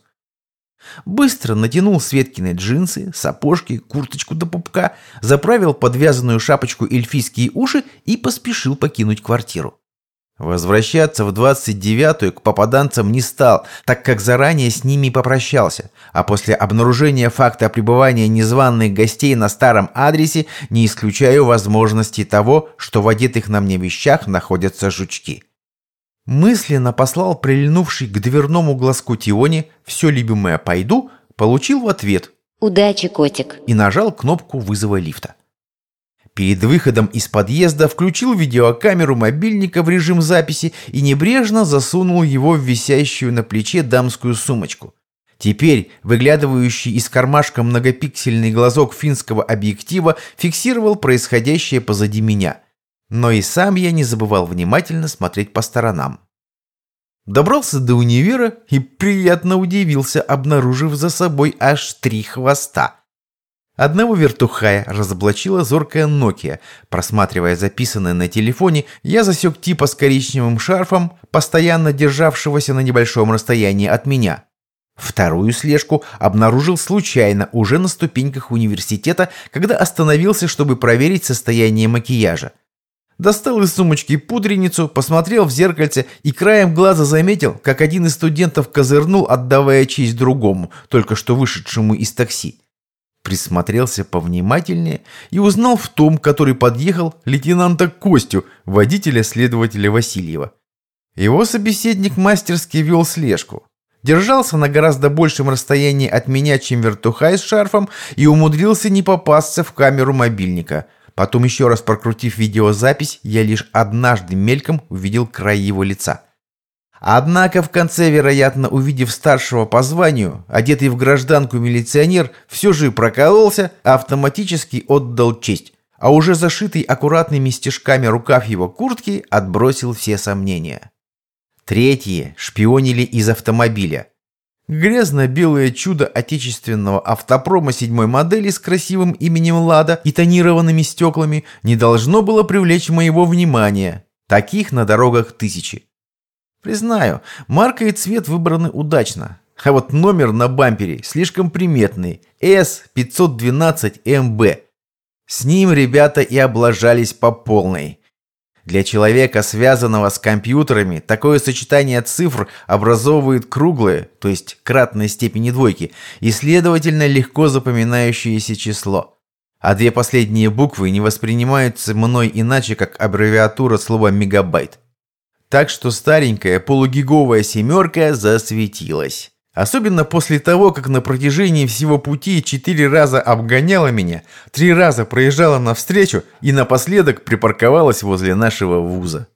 Быстро натянул Светкины джинсы, сапожки, курточку до пупка, заправил подвязанную шапочку эльфийские уши и поспешил покинуть квартиру. Возвращаться в 29-ю к попаданцам не стал, так как заранее с ними попрощался, а после обнаружения факта пребывания незваных гостей на старом адресе не исключаю возможности того, что в одетых на мне вещах находятся жучки. Мысленно послал прильнувший к дверному глазку Тионе «Все любимое пойду», получил в ответ «Удачи, котик» и нажал кнопку вызова лифта. Перед выходом из подъезда включил видеокамеру мобильника в режим записи и небрежно засунул его в висящую на плече дамскую сумочку. Теперь выглядывающий из кармашка многопиксельный глазок финского объектива фиксировал происходящее позади меня. Но и сам я не забывал внимательно смотреть по сторонам. Добрался до универа и приятно удивился, обнаружив за собой аж три хвоста – Одного вертухая разоблачила зоркая Nokia. Просматривая записанное на телефоне, я засек типа с коричневым шарфом, постоянно державшегося на небольшом расстоянии от меня. Вторую слежку обнаружил случайно уже на ступеньках университета, когда остановился, чтобы проверить состояние макияжа. Достал из сумочки пудреницу, посмотрел в зеркальце и краем глаза заметил, как один из студентов козырнул, отдавая честь другому, только что вышедшему из такси. Присмотрелся повнимательнее и узнал в том, который подъехал, лейтенанта Костю, водителя следователя Васильева. Его собеседник мастерски вел слежку. Держался на гораздо большем расстоянии от меня, чем вертухай с шарфом, и умудрился не попасться в камеру мобильника. Потом еще раз прокрутив видеозапись, я лишь однажды мельком увидел край его лица. Однако в конце, вероятно, увидев старшего по званию, одетый в гражданку милиционер, все же прокололся, автоматически отдал честь, а уже зашитый аккуратными стежками рукав его куртки отбросил все сомнения. Третьи шпионили из автомобиля. Грязно-белое чудо отечественного автопрома седьмой модели с красивым именем «Лада» и тонированными стеклами не должно было привлечь моего внимания. Таких на дорогах тысячи. Признаю, марка и цвет выбраны удачно. А вот номер на бампере слишком приметный. S512MB. С ним ребята и облажались по полной. Для человека, связанного с компьютерами, такое сочетание цифр образовывает круглое, то есть кратной степени двойки, и, следовательно, легко запоминающееся число. А две последние буквы не воспринимаются мной иначе, как аббревиатура слова «мегабайт». Так что старенькая полугиговая семерка засветилась. Особенно после того, как на протяжении всего пути четыре раза обгоняла меня, три раза проезжала навстречу и напоследок припарковалась возле нашего вуза.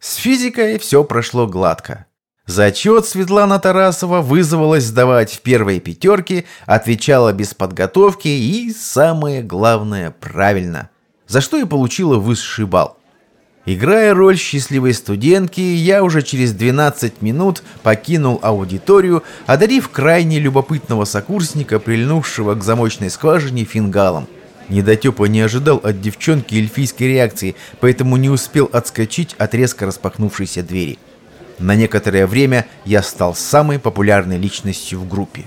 С физикой все прошло гладко. Зачет Светлана Тарасова вызвалась сдавать в первой пятерке, отвечала без подготовки и, самое главное, правильно, за что и получила высший балл. Играя роль счастливой студентки, я уже через 12 минут покинул аудиторию, одарив крайне любопытного сокурсника, прильнувшего к замочной скважине фингалом. Недотепа не ожидал от девчонки эльфийской реакции, поэтому не успел отскочить от резко распахнувшейся двери. На некоторое время я стал самой популярной личностью в группе.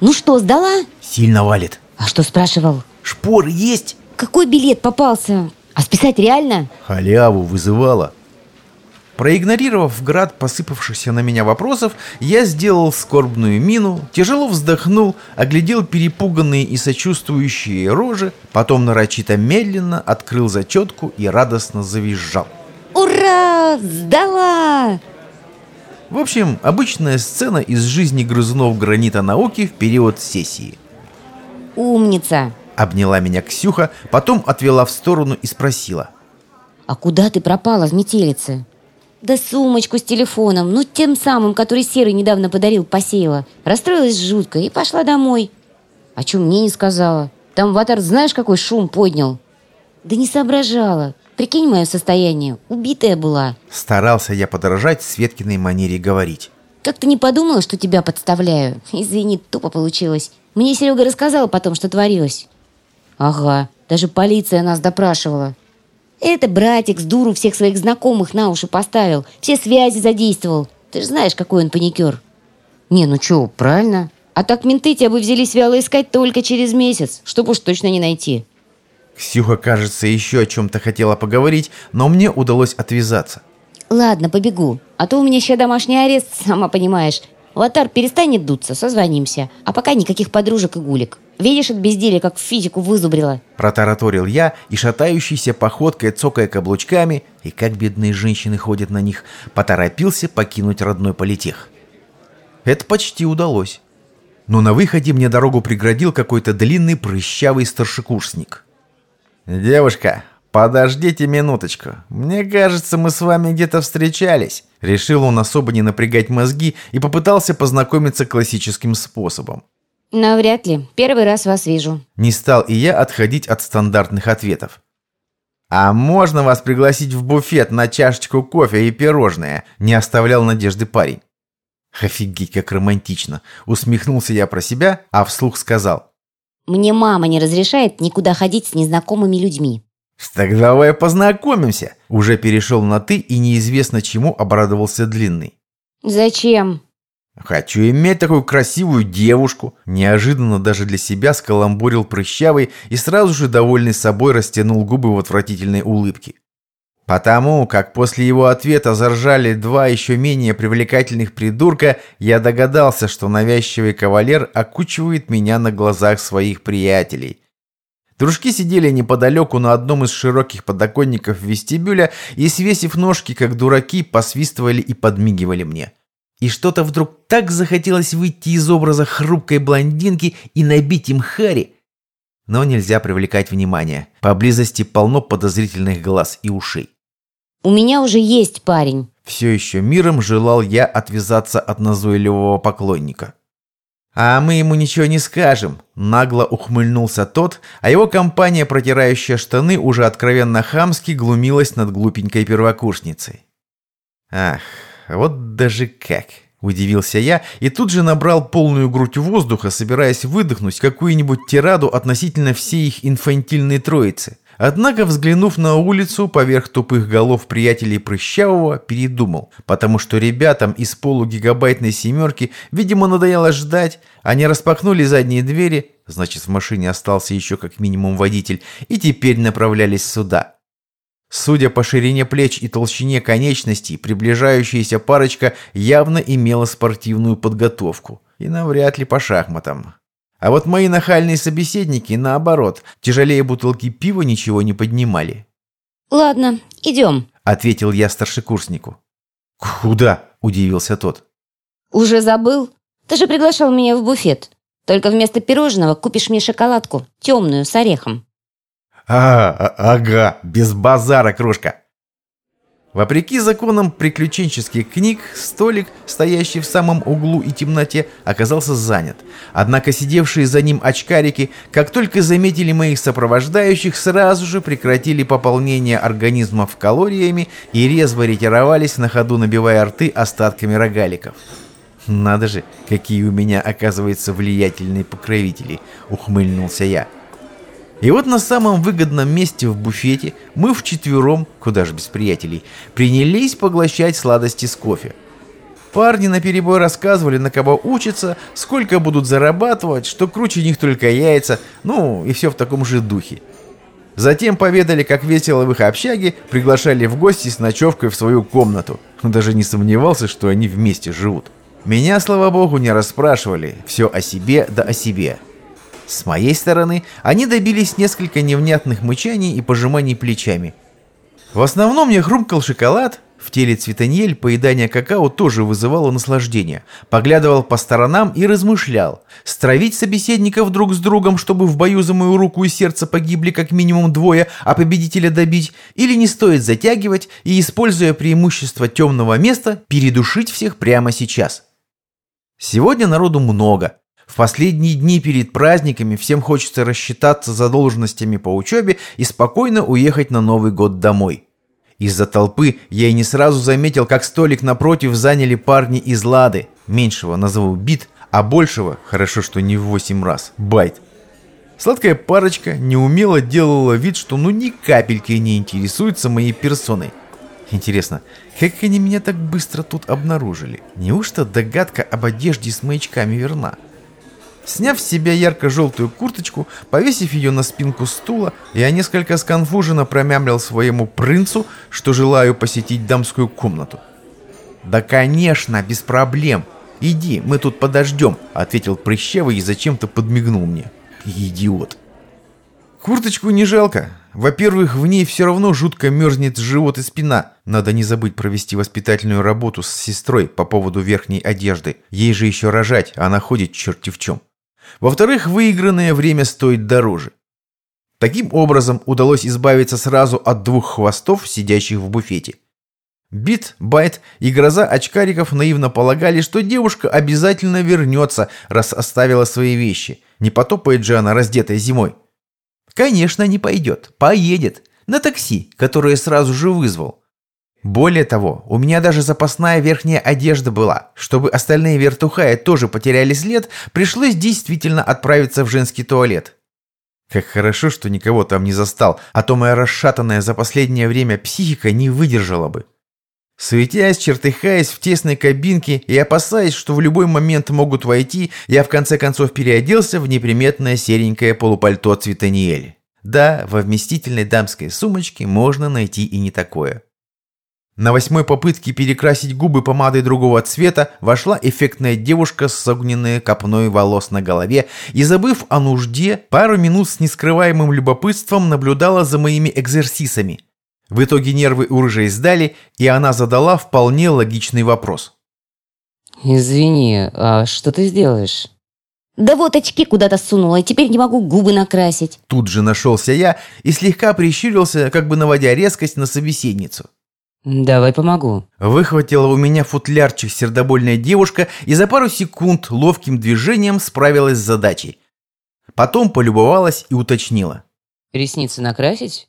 Ну что, сдала? Сильно валит. А что спрашивал? Шпор есть? Какой билет попался? А списать реально? Халяву вызывала. Проигнорировав град посыпавшихся на меня вопросов, я сделал скорбную мину, тяжело вздохнул, оглядел перепуганные и сочувствующие рожи, потом нарочито медленно открыл зачетку и радостно завизжал. Ура! Сдала! В общем, обычная сцена из жизни грызунов гранита науки в период сессии. Умница! Обняла меня Ксюха, потом отвела в сторону и спросила. «А куда ты пропала в метелице?» «Да сумочку с телефоном, ну тем самым, который Серый недавно подарил, посеяла. Расстроилась жутко и пошла домой». «А чё мне не сказала? Там Ватар знаешь, какой шум поднял?» «Да не соображала. Прикинь мое состояние. Убитая была». Старался я подражать Светкиной манере говорить. «Как-то не подумала, что тебя подставляю. Извини, тупо получилось. Мне Серега рассказал потом, что творилось». Ага, даже полиция нас допрашивала. Это братик с дуру всех своих знакомых на уши поставил, все связи задействовал. Ты же знаешь, какой он паникер. Не, ну чё, правильно. А так менты тебя бы взялись вяло искать только через месяц, чтобы уж точно не найти. Ксюха, кажется, еще о чем-то хотела поговорить, но мне удалось отвязаться. Ладно, побегу. А то у меня еще домашний арест, сама понимаешь. Лотар перестанет дуться, созвонимся. А пока никаких подружек и гулик. Видишь, от безделия, как физику вызубрила. Протараторил я и шатающейся походкой, цокая каблучками, и как бедные женщины ходят на них, поторопился покинуть родной политех. Это почти удалось. Но на выходе мне дорогу преградил какой-то длинный прыщавый старшекурсник. «Девушка, подождите минуточку. Мне кажется, мы с вами где-то встречались». Решил он особо не напрягать мозги и попытался познакомиться классическим способом. Навряд ли. Первый раз вас вижу. Не стал и я отходить от стандартных ответов. «А можно вас пригласить в буфет на чашечку кофе и пирожное?» Не оставлял надежды парень. «Офигеть, как романтично!» Усмехнулся я про себя, а вслух сказал. «Мне мама не разрешает никуда ходить с незнакомыми людьми». «Так давай познакомимся!» Уже перешел на «ты» и неизвестно чему обрадовался Длинный. «Зачем?» «Хочу иметь такую красивую девушку!» Неожиданно даже для себя скаламбурил прыщавый и сразу же, довольный собой, растянул губы в отвратительной улыбке. Потому как после его ответа заржали два еще менее привлекательных придурка, я догадался, что навязчивый кавалер окучивает меня на глазах своих приятелей. Дружки сидели неподалеку на одном из широких подоконников вестибюля и, свесив ножки, как дураки, посвистывали и подмигивали мне. И что-то вдруг так захотелось выйти из образа хрупкой блондинки и набить им Хари. Но нельзя привлекать внимание. Поблизости полно подозрительных глаз и ушей. У меня уже есть парень. Все еще миром желал я отвязаться от назойливого поклонника. «А мы ему ничего не скажем», – нагло ухмыльнулся тот, а его компания, протирающая штаны, уже откровенно хамски глумилась над глупенькой первокурсницей. «Ах, вот даже как!» – удивился я и тут же набрал полную грудь воздуха, собираясь выдохнуть какую-нибудь тираду относительно всей их инфантильной троицы. Однако, взглянув на улицу поверх тупых голов приятелей Прыщавого, передумал, потому что ребятам из полугигабайтной семерки, видимо, надоело ждать, они распахнули задние двери, значит, в машине остался еще как минимум водитель, и теперь направлялись сюда. Судя по ширине плеч и толщине конечностей, приближающаяся парочка явно имела спортивную подготовку. И навряд ли по шахматам. А вот мои нахальные собеседники, наоборот, тяжелее бутылки пива ничего не поднимали. «Ладно, идем», — ответил я старшекурснику. «Куда?» — удивился тот. «Уже забыл? Ты же приглашал меня в буфет. Только вместо пирожного купишь мне шоколадку, темную, с орехом». «А, а ага, без базара, кружка. Вопреки законам приключенческих книг, столик, стоящий в самом углу и темноте, оказался занят. Однако сидевшие за ним очкарики, как только заметили моих сопровождающих, сразу же прекратили пополнение организмов калориями и резво ретировались на ходу, набивая рты остатками рогаликов. «Надо же, какие у меня, оказывается, влиятельные покровители!» — ухмыльнулся я. И вот на самом выгодном месте в буфете мы вчетвером, куда же без приятелей, принялись поглощать сладости с кофе. Парни наперебой рассказывали, на кого учатся, сколько будут зарабатывать, что круче них только яйца, ну и все в таком же духе. Затем поведали, как весело в их общаге, приглашали в гости с ночевкой в свою комнату. Даже не сомневался, что они вместе живут. Меня, слава богу, не расспрашивали. Все о себе да о себе. С моей стороны, они добились несколько невнятных мычаний и пожиманий плечами. В основном я хрумкал шоколад, в теле цветаньель поедание какао тоже вызывало наслаждение. Поглядывал по сторонам и размышлял. Стравить собеседников друг с другом, чтобы в бою за мою руку и сердце погибли как минимум двое, а победителя добить? Или не стоит затягивать и, используя преимущество темного места, передушить всех прямо сейчас? Сегодня народу много. В последние дни перед праздниками всем хочется рассчитаться задолженностями по учебе и спокойно уехать на Новый год домой. Из-за толпы я и не сразу заметил, как столик напротив заняли парни из Лады. Меньшего назову Бит, а большего, хорошо, что не в восемь раз, Байт. Сладкая парочка неумело делала вид, что ну ни капельки не интересуется моей персоной. Интересно, как они меня так быстро тут обнаружили? Неужто догадка об одежде с маячками верна? Сняв с себя ярко-желтую курточку, повесив ее на спинку стула, я несколько сконфуженно промямлил своему принцу, что желаю посетить дамскую комнату. «Да, конечно, без проблем. Иди, мы тут подождем», — ответил Прыщевый и зачем-то подмигнул мне. «Идиот». Курточку не жалко. Во-первых, в ней все равно жутко мерзнет живот и спина. Надо не забыть провести воспитательную работу с сестрой по поводу верхней одежды. Ей же еще рожать, а она ходит черти в чем. Во-вторых, выигранное время стоит дороже. Таким образом, удалось избавиться сразу от двух хвостов, сидящих в буфете. Бит, Байт и гроза очкариков наивно полагали, что девушка обязательно вернется, раз оставила свои вещи. Не потопает же она раздетая зимой. Конечно, не пойдет. Поедет. На такси, которое сразу же вызвал. Более того, у меня даже запасная верхняя одежда была. Чтобы остальные вертухаи тоже потеряли след, пришлось действительно отправиться в женский туалет. Как хорошо, что никого там не застал, а то моя расшатанная за последнее время психика не выдержала бы. Суетясь, чертыхаясь в тесной кабинке и опасаясь, что в любой момент могут войти, я в конце концов переоделся в неприметное серенькое полупальто цвета Да, во вместительной дамской сумочке можно найти и не такое. На восьмой попытке перекрасить губы помадой другого цвета вошла эффектная девушка с огненной копной волос на голове и, забыв о нужде, пару минут с нескрываемым любопытством наблюдала за моими экзерсисами. В итоге нервы у рыжей сдали, и она задала вполне логичный вопрос. «Извини, а что ты сделаешь?» «Да вот очки куда-то сунула, и теперь не могу губы накрасить». Тут же нашелся я и слегка прищурился, как бы наводя резкость на собеседницу. «Давай помогу». Выхватила у меня футлярчик сердобольная девушка и за пару секунд ловким движением справилась с задачей. Потом полюбовалась и уточнила. «Ресницы накрасить?»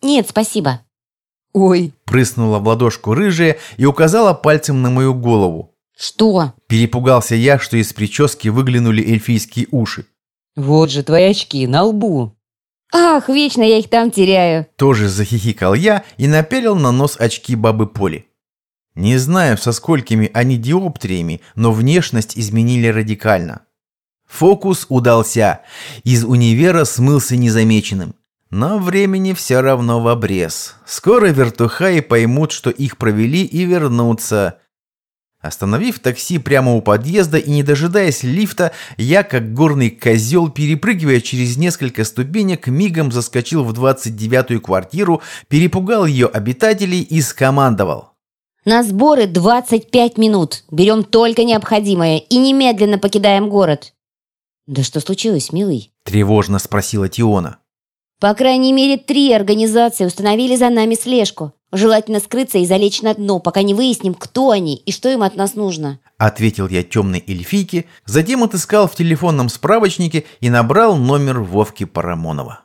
«Нет, спасибо». «Ой!» – прыснула в ладошку рыжая и указала пальцем на мою голову. «Что?» – перепугался я, что из прически выглянули эльфийские уши. «Вот же твои очки на лбу!» «Ах, вечно я их там теряю!» Тоже захихикал я и напялил на нос очки бабы Поли. Не знаю, со сколькими они диоптриями, но внешность изменили радикально. Фокус удался. Из универа смылся незамеченным. Но времени все равно в обрез. Скоро вертухаи поймут, что их провели и вернутся. Остановив такси прямо у подъезда и не дожидаясь лифта, я, как горный козел, перепрыгивая через несколько ступенек, мигом заскочил в 29-ю квартиру, перепугал ее обитателей и скомандовал. «На сборы 25 минут. Берем только необходимое и немедленно покидаем город». «Да что случилось, милый?» – тревожно спросила Тиона. «По крайней мере, три организации установили за нами слежку. Желательно скрыться и залечь на дно, пока не выясним, кто они и что им от нас нужно. Ответил я темной эльфийке, затем отыскал в телефонном справочнике и набрал номер Вовки Парамонова.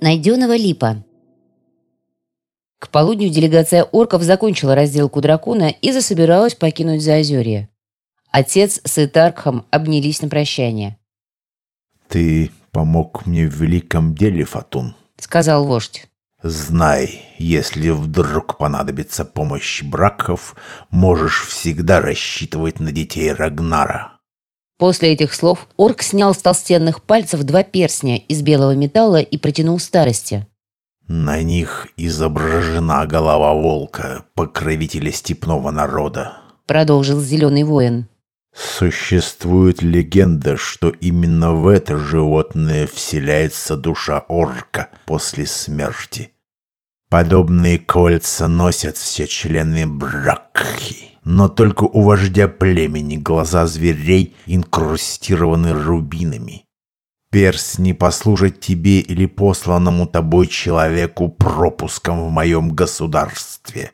Найденного липа. К полудню делегация орков закончила разделку дракона и засобиралась покинуть Заозерье. Отец с Итаркхом обнялись на прощание. «Ты помог мне в великом деле, Фатун», — сказал вождь. «Знай, если вдруг понадобится помощь браков, можешь всегда рассчитывать на детей Рагнара». После этих слов орк снял с толстенных пальцев два перстня из белого металла и протянул старости. «На них изображена голова волка, покровителя степного народа», — продолжил зеленый воин. Существует легенда, что именно в это животное вселяется душа орка после смерти. Подобные кольца носят все члены бракхи, но только у вождя племени глаза зверей инкрустированы рубинами. Перстни послужат тебе или посланному тобой человеку пропуском в моем государстве.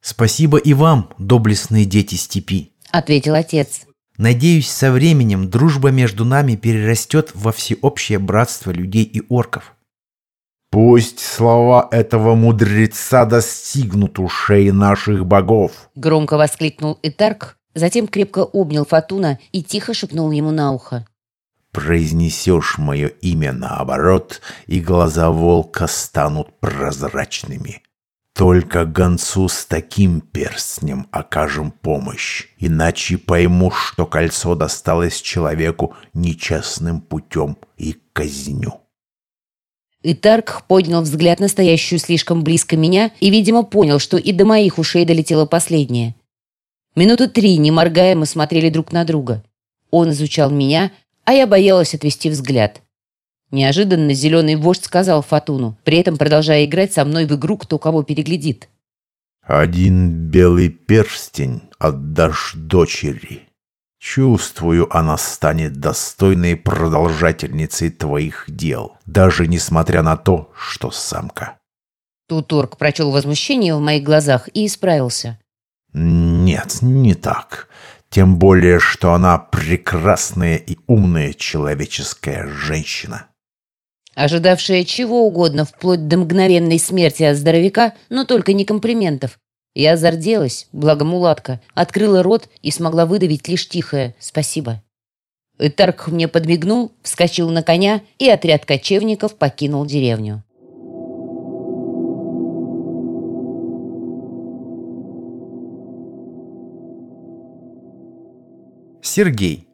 Спасибо и вам, доблестные дети степи ответил отец. Надеюсь, со временем дружба между нами перерастет во всеобщее братство людей и орков. Пусть слова этого мудреца достигнут ушей наших богов. Громко воскликнул Итарк, затем крепко обнял Фатуна и тихо шепнул ему на ухо. Произнесешь мое имя наоборот, и глаза волка станут прозрачными. Только гонцу с таким перстнем окажем помощь, иначе пойму, что кольцо досталось человеку нечестным путем и казню. Итарк поднял взгляд на стоящую слишком близко меня и, видимо, понял, что и до моих ушей долетело последнее. Минуты три, не моргая, мы смотрели друг на друга. Он изучал меня, а я боялась отвести взгляд. Неожиданно зеленый вождь сказал Фатуну, при этом продолжая играть со мной в игру «Кто кого переглядит». «Один белый перстень отдашь дочери. Чувствую, она станет достойной продолжательницей твоих дел, даже несмотря на то, что самка». Тут орк прочел возмущение в моих глазах и исправился. «Нет, не так. Тем более, что она прекрасная и умная человеческая женщина» ожидавшая чего угодно вплоть до мгновенной смерти от здоровяка, но только не комплиментов. Я зарделась, благо мулатка, открыла рот и смогла выдавить лишь тихое «спасибо». Итарк мне подмигнул, вскочил на коня, и отряд кочевников покинул деревню. Сергей.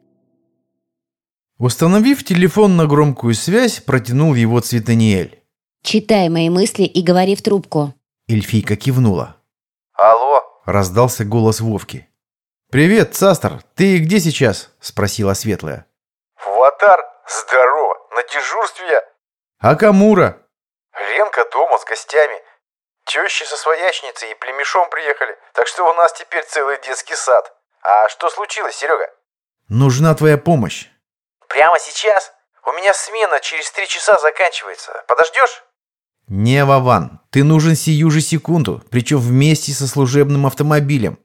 Установив телефон на громкую связь, протянул его Цветаниэль. Читай мои мысли и говори в трубку. Эльфийка кивнула. Алло, Раздался голос Вовки. «Привет, Цастер, ты где сейчас?» – спросила Светлая. Ватар, здорово, на дежурстве я. «А Камура?» Ленка дома с гостями. Тещи со своячницей и племешом приехали, так что у нас теперь целый детский сад. А что случилось, Серега? «Нужна твоя помощь». Прямо сейчас? У меня смена через три часа заканчивается. Подождешь? «Не, Вован, ты нужен сию же секунду, причем вместе со служебным автомобилем».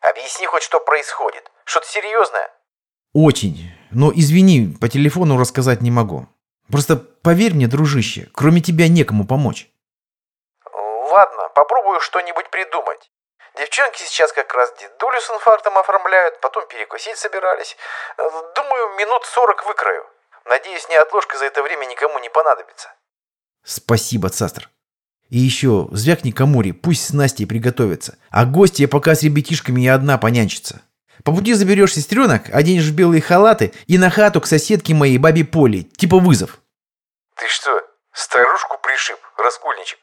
Объясни хоть, что происходит. Что-то серьезное? «Очень. Но извини, по телефону рассказать не могу. Просто поверь мне, дружище, кроме тебя некому помочь». Ладно, попробую что-нибудь придумать. Девчонки сейчас как раз дедулю с инфарктом оформляют, потом перекусить собирались. Э, Думаю, минут сорок выкрою. Надеюсь, ни отложка за это время никому не понадобится. «Спасибо, Цастер. И еще, звякни Камуре, пусть с Настей приготовится. А гостья пока с ребятишками и одна понянчится. По пути заберешь сестренок, оденешь в белые халаты и на хату к соседке моей бабе Поле, типа вызов». Ты что, старушку пришиб, раскольничек?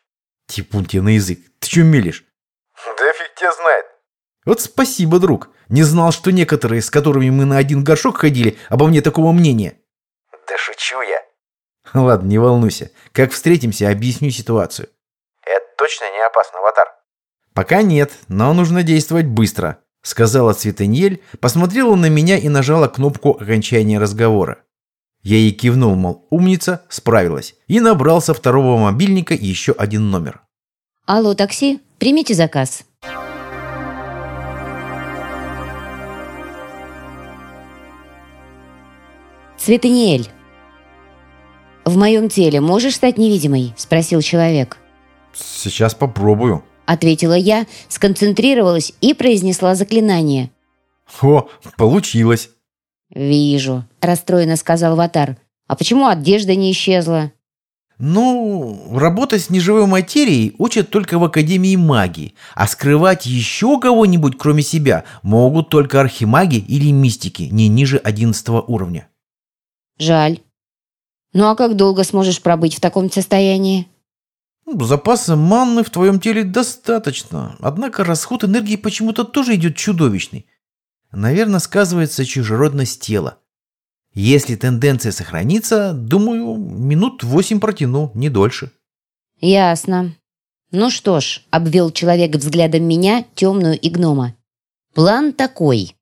Типун тебе на язык. Ты че мелешь? Да фиг тебя знает. Вот спасибо, друг. Не знал, что некоторые, с которыми мы на один горшок ходили, обо мне такого мнения. Да шучу я. Ладно, не волнуйся. Как встретимся, объясню ситуацию. Это точно не опасно, Аватар. Пока нет, но нужно действовать быстро, сказала Цветаньель, посмотрела на меня и нажала кнопку окончания разговора. Я ей кивнул, мол, умница, справилась, и набрал со второго мобильника еще один номер. Алло, такси, примите заказ. Цветаниэль. «В моем теле можешь стать невидимой?» – спросил человек. Сейчас попробую. Ответила я, сконцентрировалась и произнесла заклинание. О, получилось. «Вижу», – расстроенно сказал Ватар. «А почему одежда не исчезла?» Ну, работать с неживой материей учат только в Академии магии, а скрывать еще кого-нибудь, кроме себя, могут только архимаги или мистики, не ниже 11 уровня. «Жаль. Ну а как долго сможешь пробыть в таком состоянии?» Ну, Запаса манны в твоем теле достаточно, однако расход энергии почему-то тоже идет чудовищный. Наверное, сказывается чужеродность тела. Если тенденция сохранится, думаю, минут восемь протяну, не дольше. «Ясно. Ну что ж», — обвел человек взглядом меня, темную и гнома. «План такой».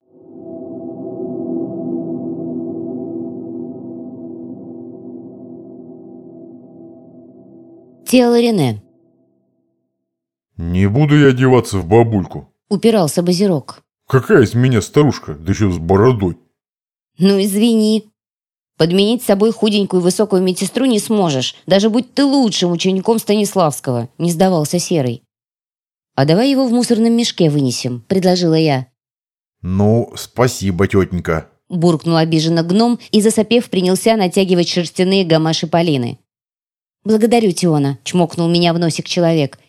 Тело Рене. Не буду я одеваться в бабульку. Упирался Базирок. Какая из меня старушка, да еще с бородой. «Ну, извини. Подменить с собой худенькую высокую медсестру не сможешь, даже будь ты лучшим учеником Станиславского», — не сдавался Серый. «А давай его в мусорном мешке вынесем», — предложила я. Ну, спасибо, тетенька. Буркнул обиженно гном и, засопев, принялся натягивать шерстяные гамаши Полины. «Благодарю, Тиона», — чмокнул меня в носик человек.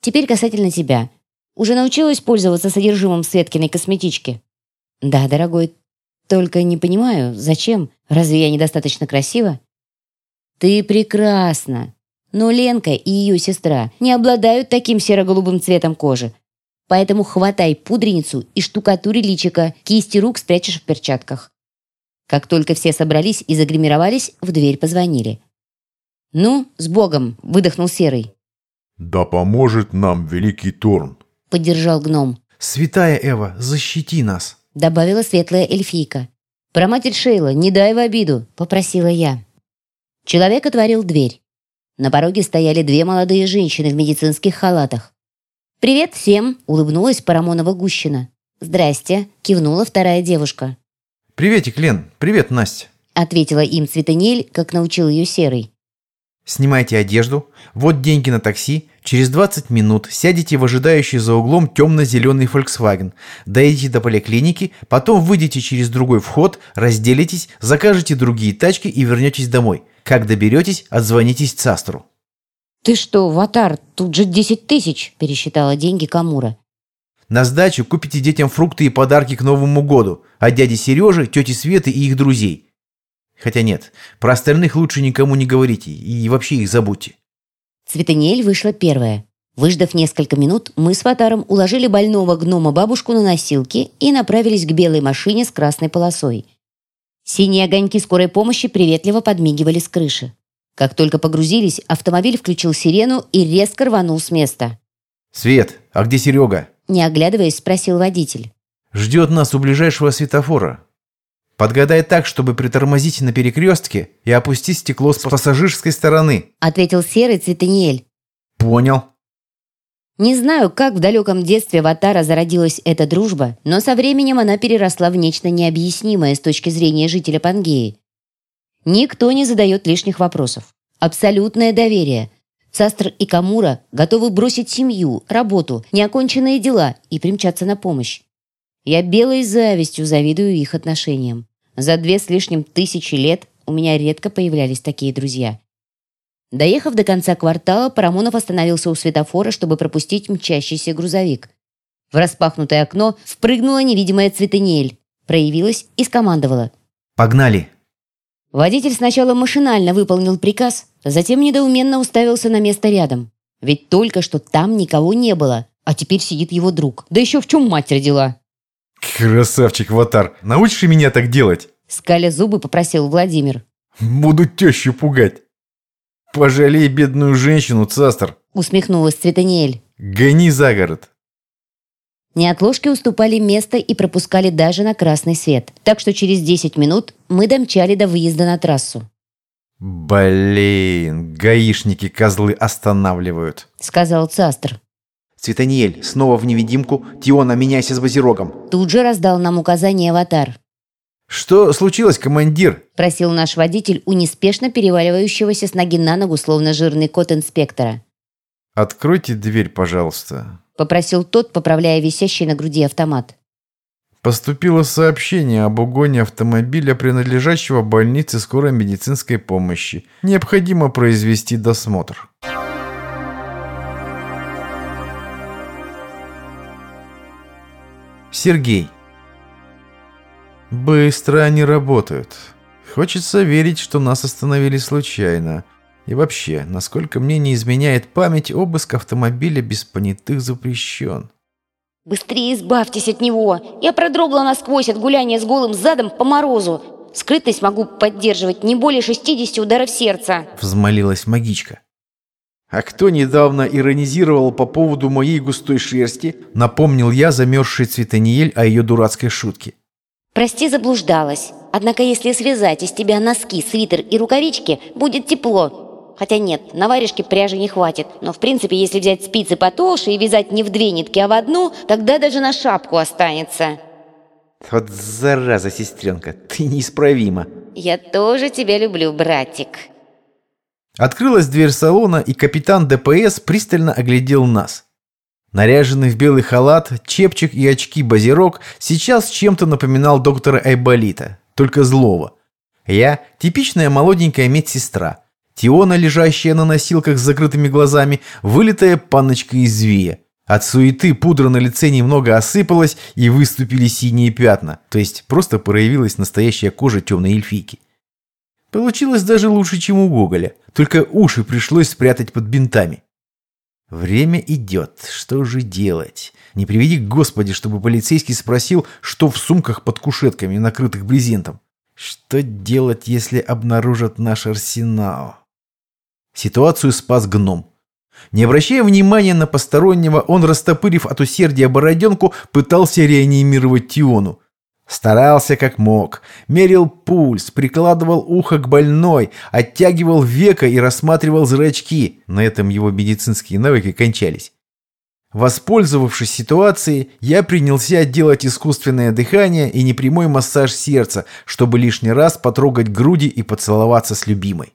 «Теперь касательно тебя. Уже научилась пользоваться содержимым Светкиной косметички?» «Да, дорогой. Только не понимаю, зачем? Разве я недостаточно красива?» «Ты прекрасна. Но Ленка и ее сестра не обладают таким серо-голубым цветом кожи. Поэтому хватай пудреницу и штукатури личика, кисти рук спрячешь в перчатках». Как только все собрались и загримировались, в дверь позвонили. «Ну, с Богом!» – выдохнул Серый. Да поможет нам великий Торн. – поддержал гном. Святая Эва, защити нас. Добавила светлая эльфийка. «Про матерь Шейла, не дай в обиду», – попросила я. Человек отворил дверь. На пороге стояли две молодые женщины в медицинских халатах. «Привет всем!» – улыбнулась Парамонова Гущина. «Здрасте!» – кивнула вторая девушка. Приветик, Лен. Привет, Настя. Ответила им Цветанель, как научил ее Серый. Снимайте одежду, вот деньги на такси, через 20 минут сядете в ожидающий за углом темно-зеленый Volkswagen, доедете до поликлиники, потом выйдете через другой вход, разделитесь, закажете другие тачки и вернетесь домой. Как доберетесь, отзвонитесь Цастру. «Ты что, Ватар, тут же десять тысяч!» – пересчитала деньги Камура. На сдачу купите детям фрукты и подарки к Новому году, а дяде Сереже, тете Светы и их друзей. Хотя нет, про остальных лучше никому не говорите и вообще их забудьте. Цветаниэль вышла первая. Выждав несколько минут, мы с Ватаром уложили больного гнома-бабушку на носилки и направились к белой машине с красной полосой. Синие огоньки скорой помощи приветливо подмигивали с крыши. Как только погрузились, автомобиль включил сирену и резко рванул с места. «Свет, а где Серега?» Не оглядываясь, спросил водитель. «Ждет нас у ближайшего светофора. Подгадай так, чтобы притормозить на перекрестке и опустить стекло с пассажирской стороны». Ответил серый Цветаниэль. «Понял». Не знаю, как в далеком детстве Ватара зародилась эта дружба, но со временем она переросла в нечто необъяснимое с точки зрения жителя Пангеи. Никто не задает лишних вопросов. Абсолютное доверие. Састр и Камура готовы бросить семью, работу, неоконченные дела и примчаться на помощь. Я белой завистью завидую их отношениям. За две с лишним тысячи лет у меня редко появлялись такие друзья. Доехав до конца квартала, Парамонов остановился у светофора, чтобы пропустить мчащийся грузовик. В распахнутое окно впрыгнула невидимая цветынель, проявилась и скомандовала. «Погнали!» Водитель сначала машинально выполнил приказ, затем недоуменно уставился на место рядом. Ведь только что там никого не было, а теперь сидит его друг. Да еще в чем мать родила? «Красавчик, Ватар! Научишь меня так делать?» Скаля зубы попросил Владимир. «Буду тещу пугать!» «Пожалей бедную женщину, Цастер!» Усмехнулась Цветаниэль. «Гони за город!» Неотложки уступали место и пропускали даже на красный свет. Так что через 10 минут мы домчали до выезда на трассу. «Блин, гаишники козлы останавливают», — сказал Цастер. «Цветаниэль, снова в невидимку. Тиона, меняйся с базирогом». Тут же раздал нам указание аватар. «Что случилось, командир?» – просил наш водитель у неспешно переваливающегося с ноги на ногу, словно жирный кот инспектора. «Откройте дверь, пожалуйста», – попросил тот, поправляя висящий на груди автомат. Поступило сообщение об угоне автомобиля, принадлежащего больнице скорой медицинской помощи. Необходимо произвести досмотр. Сергей. Быстро они работают. Хочется верить, что нас остановили случайно. И вообще, насколько мне не изменяет память, обыск автомобиля без понятых запрещен. «Быстрее избавьтесь от него! Я продрогла насквозь от гуляния с голым задом по морозу. Скрытность могу поддерживать не более 60 ударов сердца!» Взмолилась магичка. «А кто недавно иронизировал по поводу моей густой шерсти?» Напомнил я замерзший Цветаниель о ее дурацкой шутке. Прости, заблуждалась. Однако если связать из тебя носки, свитер и рукавички, будет тепло. Хотя нет, на варежке пряжи не хватит. Но в принципе, если взять спицы потолще и вязать не в две нитки, а в одну, тогда даже на шапку останется. Вот зараза, сестренка, ты неисправима. Я тоже тебя люблю, братик. Открылась дверь салона, и капитан ДПС пристально оглядел нас. Наряженный в белый халат, чепчик и очки базирок сейчас чем-то напоминал доктора Айболита, только злого. Я – типичная молоденькая медсестра. Тиона, лежащая на носилках с закрытыми глазами, вылитая панночка из Вия. От суеты пудра на лице немного осыпалась и выступили синие пятна, то есть просто проявилась настоящая кожа темной эльфийки. Получилось даже лучше, чем у Гоголя, только уши пришлось спрятать под бинтами. Время идет. Что же делать? Не приведи Господи, чтобы полицейский спросил, что в сумках под кушетками, накрытых брезентом. Что делать, если обнаружат наш арсенал? Ситуацию спас гном. Не обращая внимания на постороннего, он, растопырив от усердия бороденку, пытался реанимировать Тиону. Старался как мог. Мерил пульс, прикладывал ухо к больной, оттягивал века и рассматривал зрачки. На этом его медицинские навыки кончались. Воспользовавшись ситуацией, я принялся делать искусственное дыхание и непрямой массаж сердца, чтобы лишний раз потрогать груди и поцеловаться с любимой.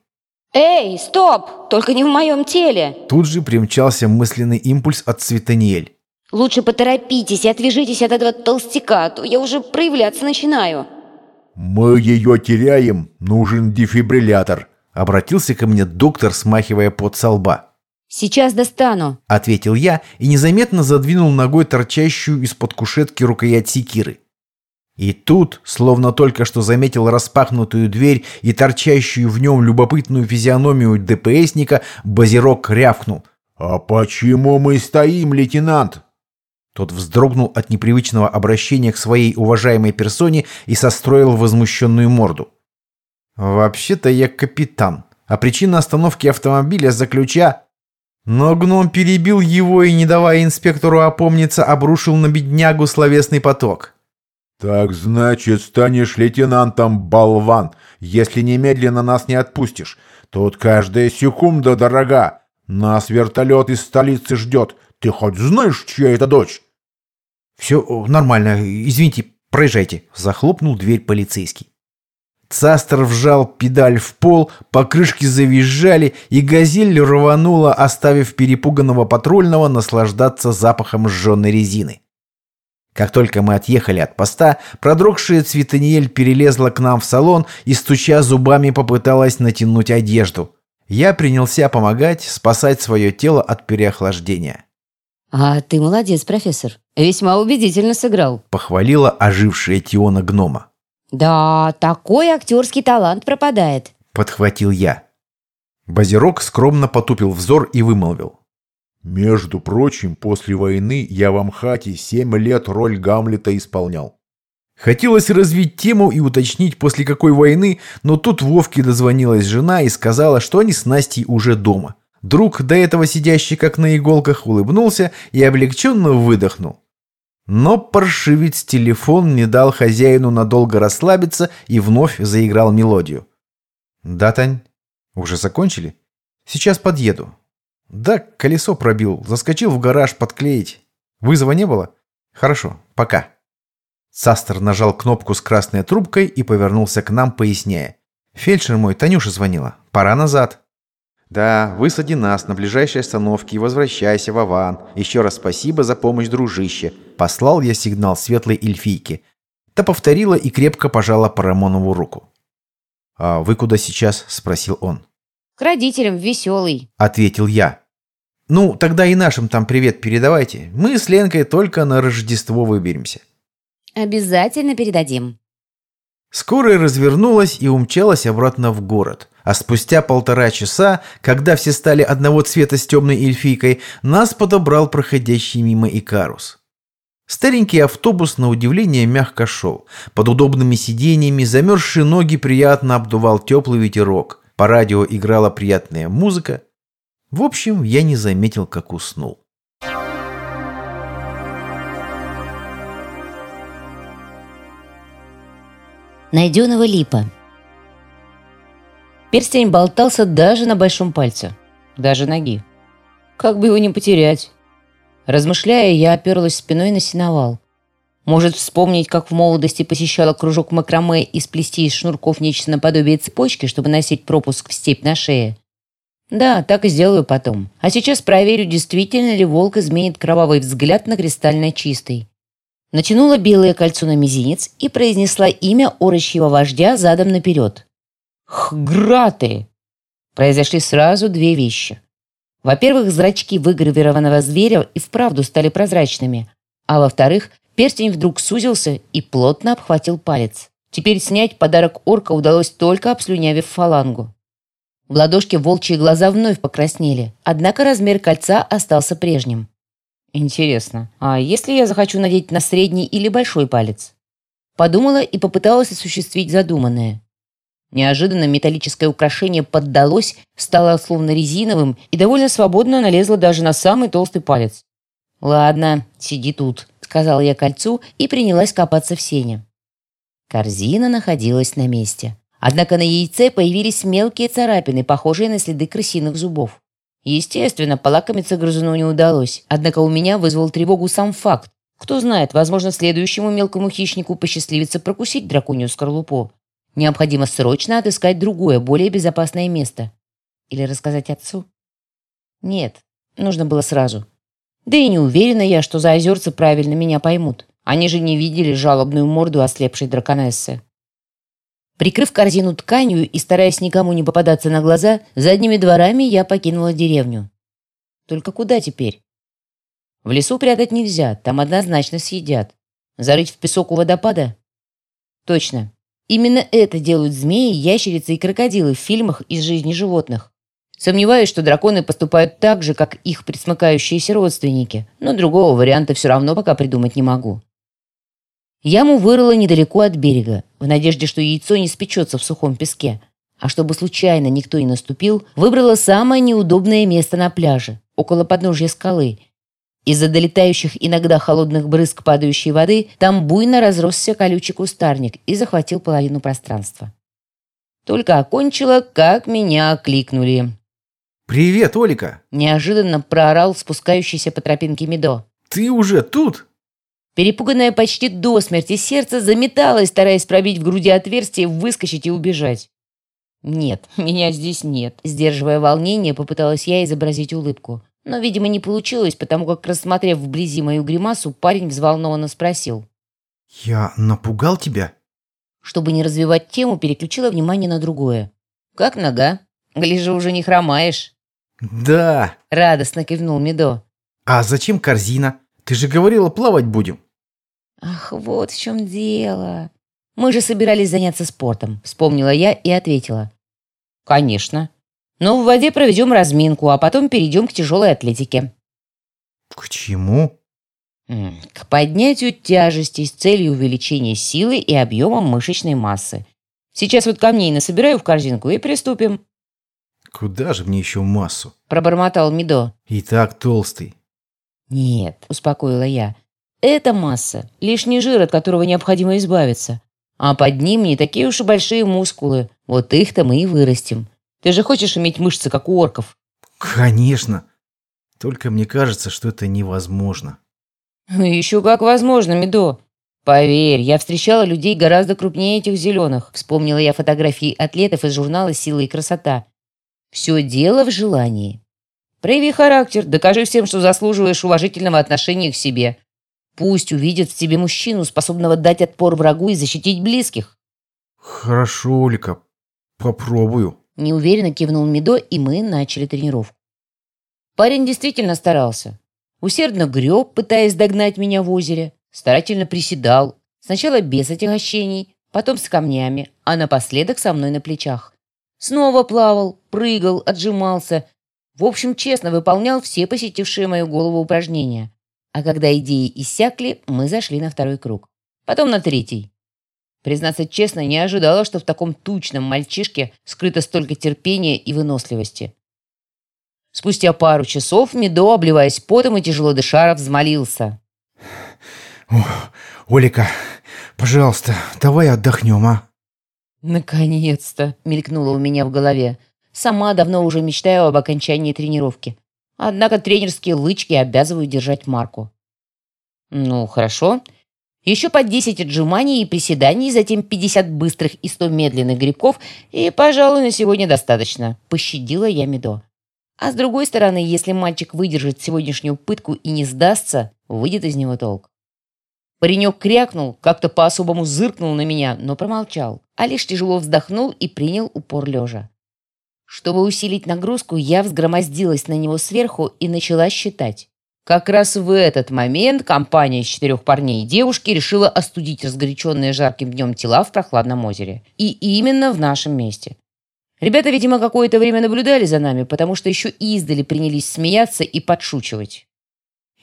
«Эй, стоп! Только не в моем теле!» Тут же примчался мысленный импульс от Цветаниэль. Лучше поторопитесь и отвяжитесь от этого толстяка, а то я уже проявляться начинаю. Мы ее теряем, нужен дефибриллятор. Обратился ко мне доктор, смахивая пот со лба. «Сейчас достану!» — ответил я и незаметно задвинул ногой торчащую из-под кушетки рукоять секиры. И тут, словно только что заметил распахнутую дверь и торчащую в нем любопытную физиономию ДПСника, Базирок рявкнул. «А почему мы стоим, лейтенант?» Тот вздрогнул от непривычного обращения к своей уважаемой персоне и состроил возмущенную морду. «Вообще-то я капитан, а причина остановки автомобиля за ключа...» Но гном перебил его и, не давая инспектору опомниться, обрушил на беднягу словесный поток. «Так значит, станешь лейтенантом, болван, если немедленно нас не отпустишь. Тут каждая секунда дорога. Нас вертолет из столицы ждет. Ты хоть знаешь, чья это дочь?» «Все нормально, извините, проезжайте», — захлопнул дверь полицейский. Цастер вжал педаль в пол, покрышки завизжали, и газель рванула, оставив перепуганного патрульного наслаждаться запахом сжженной резины. Как только мы отъехали от поста, продрогшая Цветаниель перелезла к нам в салон и, стуча зубами, попыталась натянуть одежду. Я принялся помогать, спасать свое тело от переохлаждения. «А ты молодец, профессор. Весьма убедительно сыграл», — похвалила ожившая Тиона гнома. «Да, такой актерский талант пропадает», — подхватил я. Базирок скромно потупил взор и вымолвил. Между прочим, после войны я в Амхате семь лет роль Гамлета исполнял. Хотелось развить тему и уточнить, после какой войны, но тут Вовке дозвонилась жена и сказала, что они с Настей уже дома. Друг, до этого сидящий как на иголках, улыбнулся и облегченно выдохнул. Но паршивец телефон не дал хозяину надолго расслабиться и вновь заиграл мелодию. «Да, Тань? Уже закончили? Сейчас подъеду. Да, колесо пробил. Заскочил в гараж подклеить. Вызова не было? Хорошо, пока. Састер нажал кнопку с красной трубкой и повернулся к нам, поясняя. Фельдшер мой, Танюша звонила. Пора назад. Да, высади нас на ближайшей остановке и возвращайся в Аван. Еще раз спасибо за помощь, дружище. Послал я сигнал светлой эльфийке. Та повторила и крепко пожала Парамонову руку. «А вы куда сейчас?» – спросил он. «К родителям веселый», — ответил я. «Ну, тогда и нашим там привет передавайте. Мы с Ленкой только на Рождество выберемся». «Обязательно передадим». Скорая развернулась и умчалась обратно в город. А спустя полтора часа, когда все стали одного цвета с темной эльфийкой, нас подобрал проходящий мимо Икарус. Старенький автобус, на удивление, мягко шел. Под удобными сиденьями замерзшие ноги приятно обдувал теплый ветерок. По радио играла приятная музыка. В общем, я не заметил, как уснул. Найденного липа. Перстень болтался даже на большом пальце, даже ноги. Как бы его не потерять? Размышляя, я оперлась спиной на сеновал. Может вспомнить, как в молодости посещала кружок макраме и сплести из шнурков нечто наподобие цепочки, чтобы носить пропуск в степь на шее? Да, так и сделаю потом. А сейчас проверю, действительно ли волк изменит кровавый взгляд на кристально чистый. Натянула белое кольцо на мизинец и произнесла имя орочьего вождя задом наперед. Хграты! Произошли сразу две вещи. Во-первых, зрачки выгравированного зверя и вправду стали прозрачными, а во-вторых, Перстень вдруг сузился и плотно обхватил палец. Теперь снять подарок орка удалось только обслюнявив фалангу. В ладошке волчьи глаза вновь покраснели, однако размер кольца остался прежним. Интересно, а если я захочу надеть на средний или большой палец? Подумала и попыталась осуществить задуманное. Неожиданно металлическое украшение поддалось, стало словно резиновым и довольно свободно налезло даже на самый толстый палец. «Ладно, сиди тут», сказала я кольцу и принялась копаться в сене. Корзина находилась на месте. Однако на яйце появились мелкие царапины, похожие на следы крысиных зубов. Естественно, полакомиться грызуну не удалось, однако у меня вызвал тревогу сам факт. Кто знает, возможно, следующему мелкому хищнику посчастливится прокусить драконью скорлупу. Необходимо срочно отыскать другое, более безопасное место. Или рассказать отцу? Нет, нужно было сразу. Да и не уверена я, что заозерцы правильно меня поймут. Они же не видели жалобную морду ослепшей драконессы. Прикрыв корзину тканью и стараясь никому не попадаться на глаза, задними дворами я покинула деревню. Только куда теперь? В лесу прятать нельзя, там однозначно съедят. Зарыть в песок у водопада? Точно. Именно это делают змеи, ящерицы и крокодилы в фильмах из жизни животных. Сомневаюсь, что драконы поступают так же, как их присмыкающиеся родственники, но другого варианта все равно пока придумать не могу. Яму вырыла недалеко от берега, в надежде, что яйцо не спечется в сухом песке. А чтобы случайно никто не наступил, выбрала самое неудобное место на пляже, около подножья скалы, из-за долетающих иногда холодных брызг падающей воды там буйно разросся колючий кустарник и захватил половину пространства. Только окончила, как меня окликнули. «Привет, Олика!» Неожиданно проорал спускающийся по тропинке Медо. «Ты уже тут?» Перепуганное почти до смерти сердце заметалось, стараясь пробить в груди отверстие, выскочить и убежать. «Нет, [laughs] меня здесь нет», — сдерживая волнение, попыталась я изобразить улыбку. Но, видимо, не получилось, потому как, рассмотрев вблизи мою гримасу, парень взволнованно спросил. «Я напугал тебя?» Чтобы не развивать тему, переключила внимание на другое. «Как нога? Гляжу, уже не хромаешь». «Да!» — радостно кивнул Медо. «А зачем корзина? Ты же говорила, плавать будем». «Ах, вот в чем дело. Мы же собирались заняться спортом», — вспомнила я и ответила. «Конечно. Но в воде проведем разминку, а потом перейдем к тяжелой атлетике». «К чему?» «К поднятию тяжести с целью увеличения силы и объема мышечной массы. Сейчас вот камней насобираю в корзинку и приступим». «Куда же мне еще массу?» – пробормотал Мидо. «И так толстый». «Нет», – успокоила я. «Это масса, лишний жир, от которого необходимо избавиться. А под ним не такие уж и большие мускулы. Вот их-то мы и вырастим. Ты же хочешь иметь мышцы, как у орков?» «Конечно. Только мне кажется, что это невозможно». «Еще как возможно, Медо. Поверь, я встречала людей гораздо крупнее этих зеленых. Вспомнила я фотографии атлетов из журнала «Сила и красота». Все дело в желании. Прояви характер, докажи всем, что заслуживаешь уважительного отношения к себе. Пусть увидят в тебе мужчину, способного дать отпор врагу и защитить близких». «Хорошо, Олика, попробую». Неуверенно кивнул Медо, и мы начали тренировку. Парень действительно старался. Усердно греб, пытаясь догнать меня в озере, старательно приседал, сначала без отягощений, потом с камнями, а напоследок со мной на плечах. Снова плавал, прыгал, отжимался. В общем, честно выполнял все посетившие мою голову упражнения. А когда идеи иссякли, мы зашли на второй круг. Потом на третий. Признаться честно, не ожидала, что в таком тучном мальчишке скрыто столько терпения и выносливости. Спустя пару часов Медо, обливаясь потом и тяжело дыша, взмолился. О, «Олика, пожалуйста, давай отдохнем, а?» «Наконец-то!» — мелькнуло у меня в голове. Сама давно уже мечтаю об окончании тренировки. Однако тренерские лычки обязывают держать марку. «Ну, хорошо. Еще по 10 отжиманий и приседаний, затем 50 быстрых и 100 медленных грибков, и, пожалуй, на сегодня достаточно. Пощадила я Медо. А с другой стороны, если мальчик выдержит сегодняшнюю пытку и не сдастся, выйдет из него толк. Паренек крякнул, как-то по-особому зыркнул на меня, но промолчал, а лишь тяжело вздохнул и принял упор лежа. Чтобы усилить нагрузку, я взгромоздилась на него сверху и начала считать. Как раз в этот момент компания из четырех парней и девушки решила остудить разгоряченные жарким днем тела в прохладном озере. И именно в нашем месте. Ребята, видимо, какое-то время наблюдали за нами, потому что еще издали принялись смеяться и подшучивать.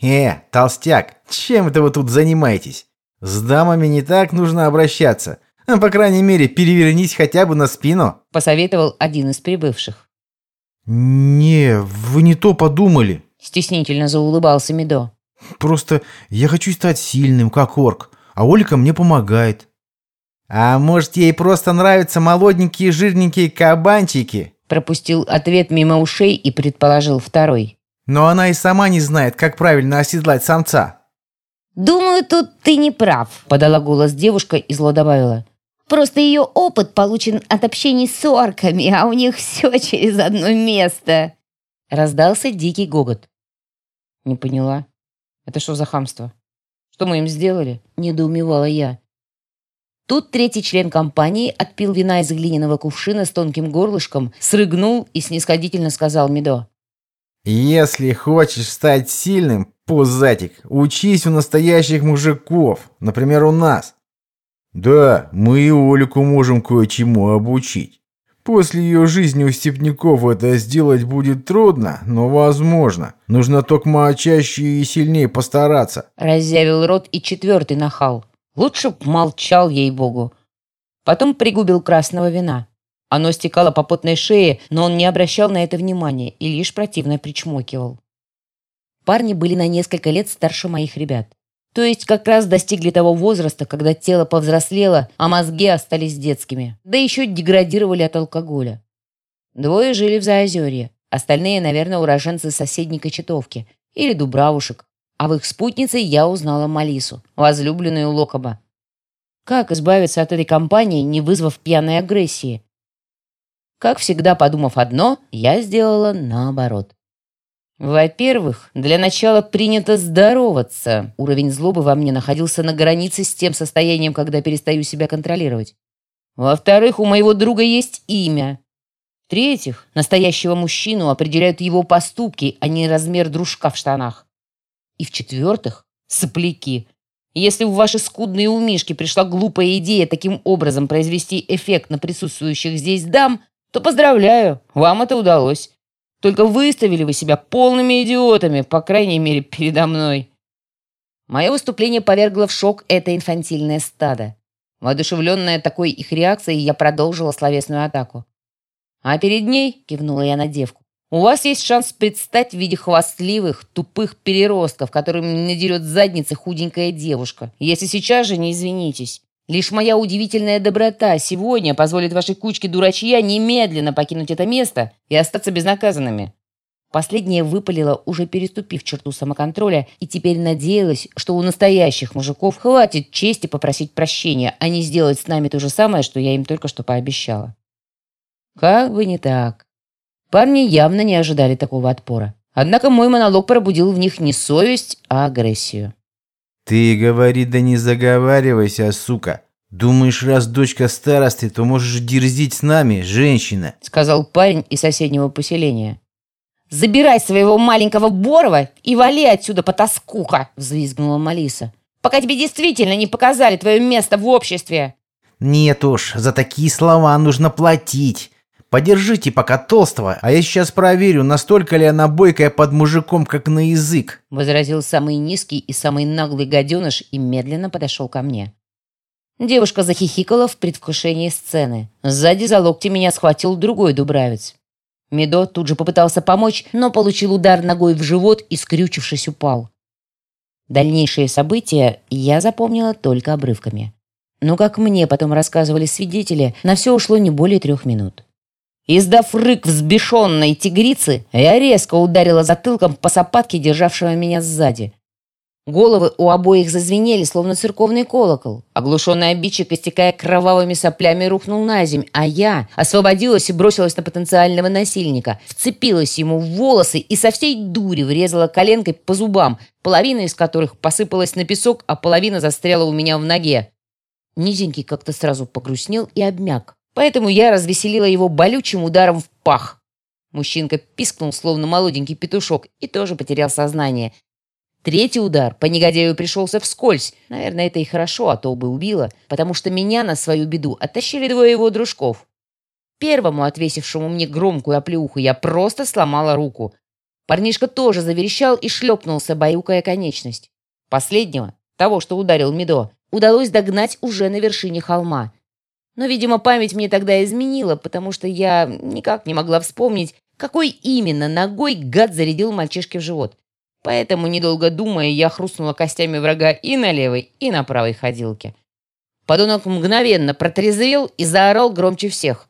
«Э, толстяк, чем это вы тут занимаетесь? С дамами не так нужно обращаться. А, по крайней мере, перевернись хотя бы на спину», — посоветовал один из прибывших. «Не, вы не то подумали», Стеснительно заулыбался Медо. «Просто я хочу стать сильным, как орк, а Олька мне помогает». «А может, ей просто нравятся молоденькие жирненькие кабанчики?» Пропустил ответ мимо ушей и предположил второй. «Но она и сама не знает, как правильно оседлать самца». «Думаю, тут ты не прав», — подала голос девушка и зло добавила. «Просто ее опыт получен от общения с орками, а у них все через одно место». Раздался дикий гогот. Не поняла. Это что за хамство? Что мы им сделали? Недоумевала я. Тут третий член компании отпил вина из глиняного кувшина с тонким горлышком, срыгнул и снисходительно сказал Медо. Если хочешь стать сильным, пузатик, учись у настоящих мужиков, например, у нас. Да, мы и Олику можем кое-чему обучить. После ее жизни у степняков это сделать будет трудно, но возможно. Нужно только чаще и сильнее постараться. Разъявил рот и четвертый нахал. Лучше б молчал, ей-богу. Потом пригубил красного вина. Оно стекало по потной шее, но он не обращал на это внимания и лишь противно причмокивал. Парни были на несколько лет старше моих ребят. То есть как раз достигли того возраста, когда тело повзрослело, а мозги остались детскими. Да еще деградировали от алкоголя. Двое жили в Заозерье. Остальные, наверное, уроженцы соседней Кочетовки или Дубравушек. А в их спутнице я узнала Малису, возлюбленную Локоба. Как избавиться от этой компании, не вызвав пьяной агрессии? Как всегда, подумав одно, я сделала наоборот. Во-первых, для начала принято здороваться. Уровень злобы во мне находился на границе с тем состоянием, когда перестаю себя контролировать. Во-вторых, у моего друга есть имя. В-третьих, настоящего мужчину определяют его поступки, а не размер дружка в штанах. И в-четвертых, сопляки. Если в ваши скудные умишки пришла глупая идея таким образом произвести эффект на присутствующих здесь дам, то поздравляю, вам это удалось. Только выставили вы себя полными идиотами, по крайней мере, передо мной. Мое выступление повергло в шок это инфантильное стадо. Воодушевленная такой их реакцией, я продолжила словесную атаку. «А перед ней», — кивнула я на девку, «у вас есть шанс предстать в виде хвастливых, тупых переростков, которым надерет задницы худенькая девушка, если сейчас же не извинитесь. Лишь моя удивительная доброта сегодня позволит вашей кучке дурачья немедленно покинуть это место и остаться безнаказанными». Последняя выпалила, уже переступив черту самоконтроля, и теперь надеялась, что у настоящих мужиков хватит чести попросить прощения, а не сделать с нами то же самое, что я им только что пообещала. Как бы не так. Парни явно не ожидали такого отпора. Однако мой монолог пробудил в них не совесть, а агрессию. «Ты говори, да не заговаривайся, сука. Думаешь, раз дочка старосты, то можешь дерзить с нами, женщина?» Сказал парень из соседнего поселения. «Забирай своего маленького Борова и вали отсюда, потаскуха!» Взвизгнула Малиса. «Пока тебе действительно не показали твое место в обществе!» «Нет уж, за такие слова нужно платить. Подержите пока толстого, а я сейчас проверю, настолько ли она бойкая под мужиком, как на язык», возразил самый низкий и самый наглый гаденыш и медленно подошел ко мне. Девушка захихикала в предвкушении сцены. Сзади за локти меня схватил другой дубравец. Медо тут же попытался помочь, но получил удар ногой в живот и, скрючившись, упал. Дальнейшие события я запомнила только обрывками. Но, как мне потом рассказывали свидетели, на все ушло не более трех минут. Издав рык взбешенной тигрицы, я резко ударила затылком по сапатке, державшего меня сзади. Головы у обоих зазвенели, словно церковный колокол. Оглушенный обидчик, истекая кровавыми соплями, рухнул на земь, а я освободилась и бросилась на потенциального насильника, вцепилась ему в волосы и со всей дури врезала коленкой по зубам, половина из которых посыпалась на песок, а половина застряла у меня в ноге. Низенький как-то сразу погрустнел и обмяк. Поэтому я развеселила его болючим ударом в пах. Мужчинка пискнул, словно молоденький петушок, и тоже потерял сознание. Третий удар по негодяю пришелся вскользь. Наверное, это и хорошо, а то бы убило, потому что меня на свою беду оттащили двое его дружков. Первому, отвесившему мне громкую оплеуху, я просто сломала руку. Парнишка тоже заверещал и шлепнулся, баюкая конечность. Последнего, того, что ударил Медо, удалось догнать уже на вершине холма. Но, видимо, память мне тогда изменила, потому что я никак не могла вспомнить, какой именно ногой гад зарядил мальчишке в живот. Поэтому, недолго думая, я хрустнула костями врага и на левой, и на правой ходилке. Подонок мгновенно протрезвел и заорал громче всех.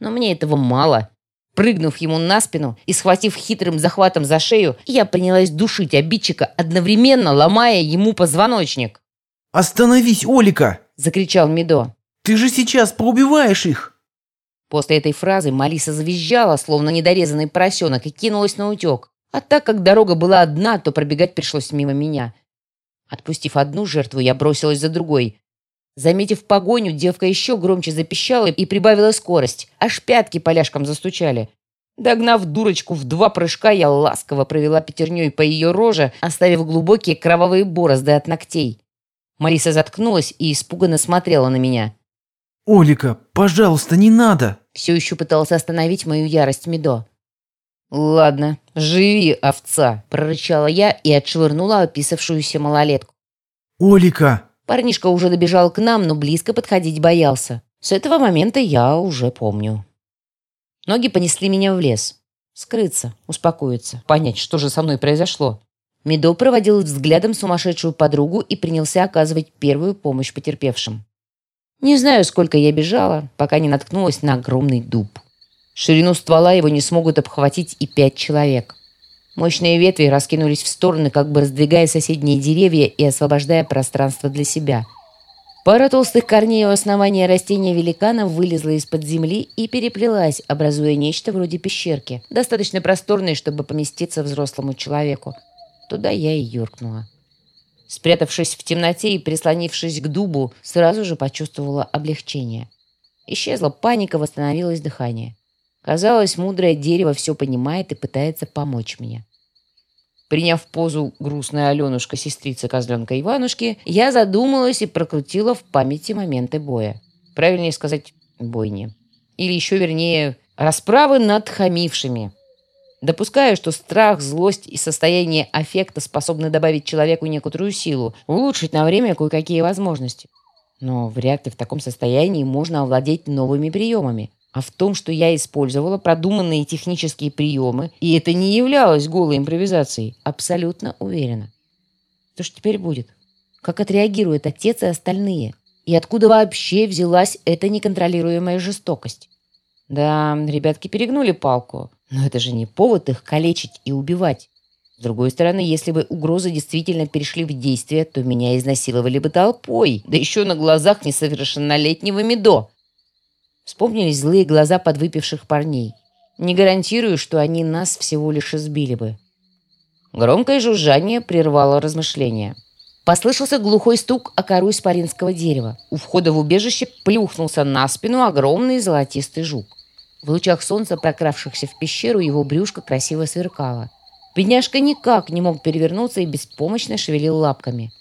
Но мне этого мало. Прыгнув ему на спину и схватив хитрым захватом за шею, я принялась душить обидчика, одновременно ломая ему позвоночник. «Остановись, Олика!» – закричал Медо. Ты же сейчас поубиваешь их!» После этой фразы Малиса завизжала, словно недорезанный поросенок, и кинулась на утек. А так как дорога была одна, то пробегать пришлось мимо меня. Отпустив одну жертву, я бросилась за другой. Заметив погоню, девка еще громче запищала и прибавила скорость. Аж пятки поляшкам застучали. Догнав дурочку в два прыжка, я ласково провела пятерней по ее роже, оставив глубокие кровавые борозды от ногтей. Мариса заткнулась и испуганно смотрела на меня. «Олика, пожалуйста, не надо!» Все еще пытался остановить мою ярость Медо. «Ладно, живи, овца!» – прорычала я и отшвырнула описавшуюся малолетку. «Олика!» Парнишка уже добежал к нам, но близко подходить боялся. С этого момента я уже помню. Ноги понесли меня в лес. Скрыться, успокоиться, понять, что же со мной произошло. Медо проводил взглядом сумасшедшую подругу и принялся оказывать первую помощь потерпевшим. Не знаю, сколько я бежала, пока не наткнулась на огромный дуб. Ширину ствола его не смогут обхватить и пять человек. Мощные ветви раскинулись в стороны, как бы раздвигая соседние деревья и освобождая пространство для себя – Пара толстых корней у основания растения великана вылезла из-под земли и переплелась, образуя нечто вроде пещерки, достаточно просторной, чтобы поместиться взрослому человеку. Туда я и юркнула. Спрятавшись в темноте и прислонившись к дубу, сразу же почувствовала облегчение. Исчезла паника, восстановилось дыхание. Казалось, мудрое дерево все понимает и пытается помочь мне. Приняв позу грустная Аленушка, сестрица козленка Иванушки, я задумалась и прокрутила в памяти моменты боя. Правильнее сказать, бойни. Или еще вернее, расправы над хамившими. Допускаю, что страх, злость и состояние аффекта способны добавить человеку некоторую силу, улучшить на время кое-какие возможности. Но вряд ли в таком состоянии можно овладеть новыми приемами а в том, что я использовала продуманные технические приемы, и это не являлось голой импровизацией, абсолютно уверена. Что ж теперь будет? Как отреагируют отец и остальные? И откуда вообще взялась эта неконтролируемая жестокость? Да, ребятки перегнули палку, но это же не повод их калечить и убивать. С другой стороны, если бы угрозы действительно перешли в действие, то меня изнасиловали бы толпой, да еще на глазах несовершеннолетнего Медо. Вспомнились злые глаза подвыпивших парней. Не гарантирую, что они нас всего лишь избили бы. Громкое жужжание прервало размышления. Послышался глухой стук о кору испаринского дерева. У входа в убежище плюхнулся на спину огромный золотистый жук. В лучах солнца, прокравшихся в пещеру, его брюшко красиво сверкало. Бедняжка никак не мог перевернуться и беспомощно шевелил лапками.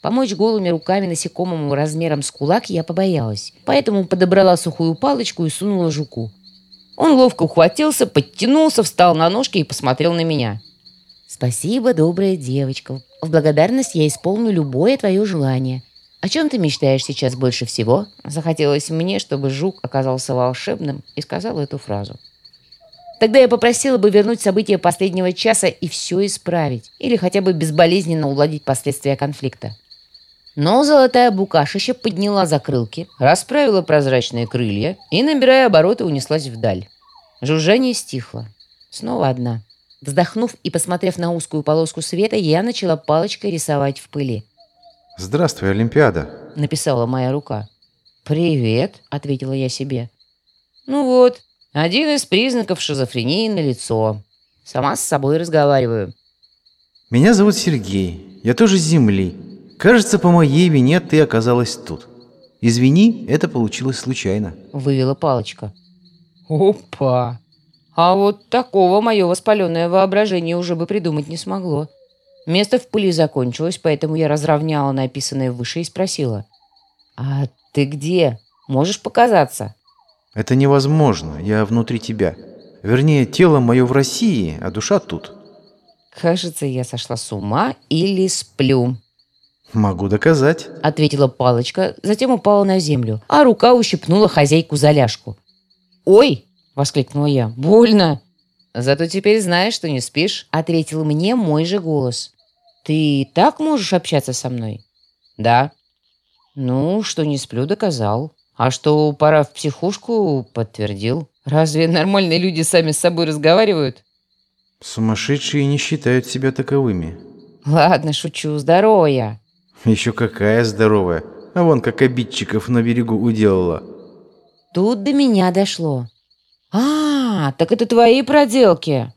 Помочь голыми руками насекомому размером с кулак я побоялась, поэтому подобрала сухую палочку и сунула жуку. Он ловко ухватился, подтянулся, встал на ножки и посмотрел на меня. «Спасибо, добрая девочка. В благодарность я исполню любое твое желание. О чем ты мечтаешь сейчас больше всего?» Захотелось мне, чтобы жук оказался волшебным и сказал эту фразу. Тогда я попросила бы вернуть события последнего часа и все исправить, или хотя бы безболезненно уладить последствия конфликта. Но золотая букашища подняла закрылки, расправила прозрачные крылья и, набирая обороты, унеслась вдаль. Жужжание стихло. Снова одна. Вздохнув и посмотрев на узкую полоску света, я начала палочкой рисовать в пыли. «Здравствуй, Олимпиада», — написала моя рука. «Привет», — ответила я себе. «Ну вот, один из признаков шизофрении на лицо. Сама с собой разговариваю». «Меня зовут Сергей. Я тоже с Земли. Кажется, по моей вине ты оказалась тут. Извини, это получилось случайно. Вывела палочка. Опа! А вот такого мое воспаленное воображение уже бы придумать не смогло. Место в пыли закончилось, поэтому я разровняла написанное выше и спросила. «А ты где? Можешь показаться?» «Это невозможно. Я внутри тебя. Вернее, тело мое в России, а душа тут». Кажется, я сошла с ума или сплю. «Могу доказать», — ответила палочка, затем упала на землю, а рука ущипнула хозяйку за ляжку. «Ой!» — воскликнула я. «Больно!» «Зато теперь знаешь, что не спишь», — ответил мне мой же голос. «Ты так можешь общаться со мной?» «Да». «Ну, что не сплю, доказал. А что пора в психушку, подтвердил. Разве нормальные люди сами с собой разговаривают?» «Сумасшедшие не считают себя таковыми». «Ладно, шучу. Здоровая». Еще какая здоровая. А вон как обидчиков на берегу уделала. Тут до меня дошло. А, так это твои проделки.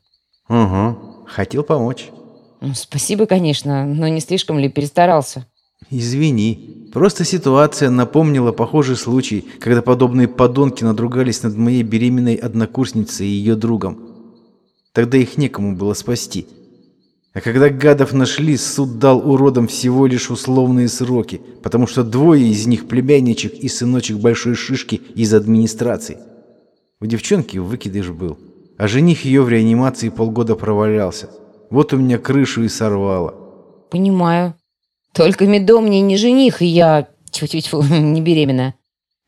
Угу, хотел помочь. Спасибо, конечно, но не слишком ли перестарался? Извини, просто ситуация напомнила похожий случай, когда подобные подонки надругались над моей беременной однокурсницей и ее другом. Тогда их некому было спасти. А когда гадов нашли, суд дал уродам всего лишь условные сроки, потому что двое из них племянничек и сыночек большой шишки из администрации. У девчонки выкидыш был, а жених ее в реанимации полгода провалялся. Вот у меня крышу и сорвало. Понимаю. Только медом мне не жених, и я... Тьфу-тьфу-тьфу, [laughs] не беременна.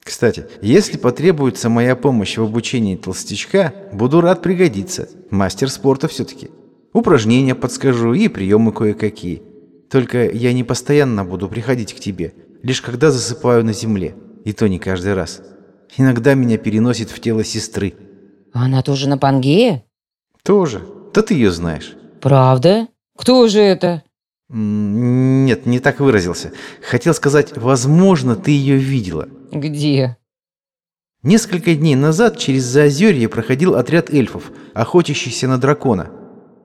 Кстати, если потребуется моя помощь в обучении толстячка, буду рад пригодиться. Мастер спорта все-таки. Упражнения подскажу и приемы кое-какие. Только я не постоянно буду приходить к тебе, лишь когда засыпаю на земле. И то не каждый раз. Иногда меня переносит в тело сестры. Она тоже на Пангее? Тоже. Да ты ее знаешь. Правда? Кто же это? Нет, не так выразился. Хотел сказать, возможно, ты ее видела. Где? Несколько дней назад через Заозерье проходил отряд эльфов, охотящихся на дракона.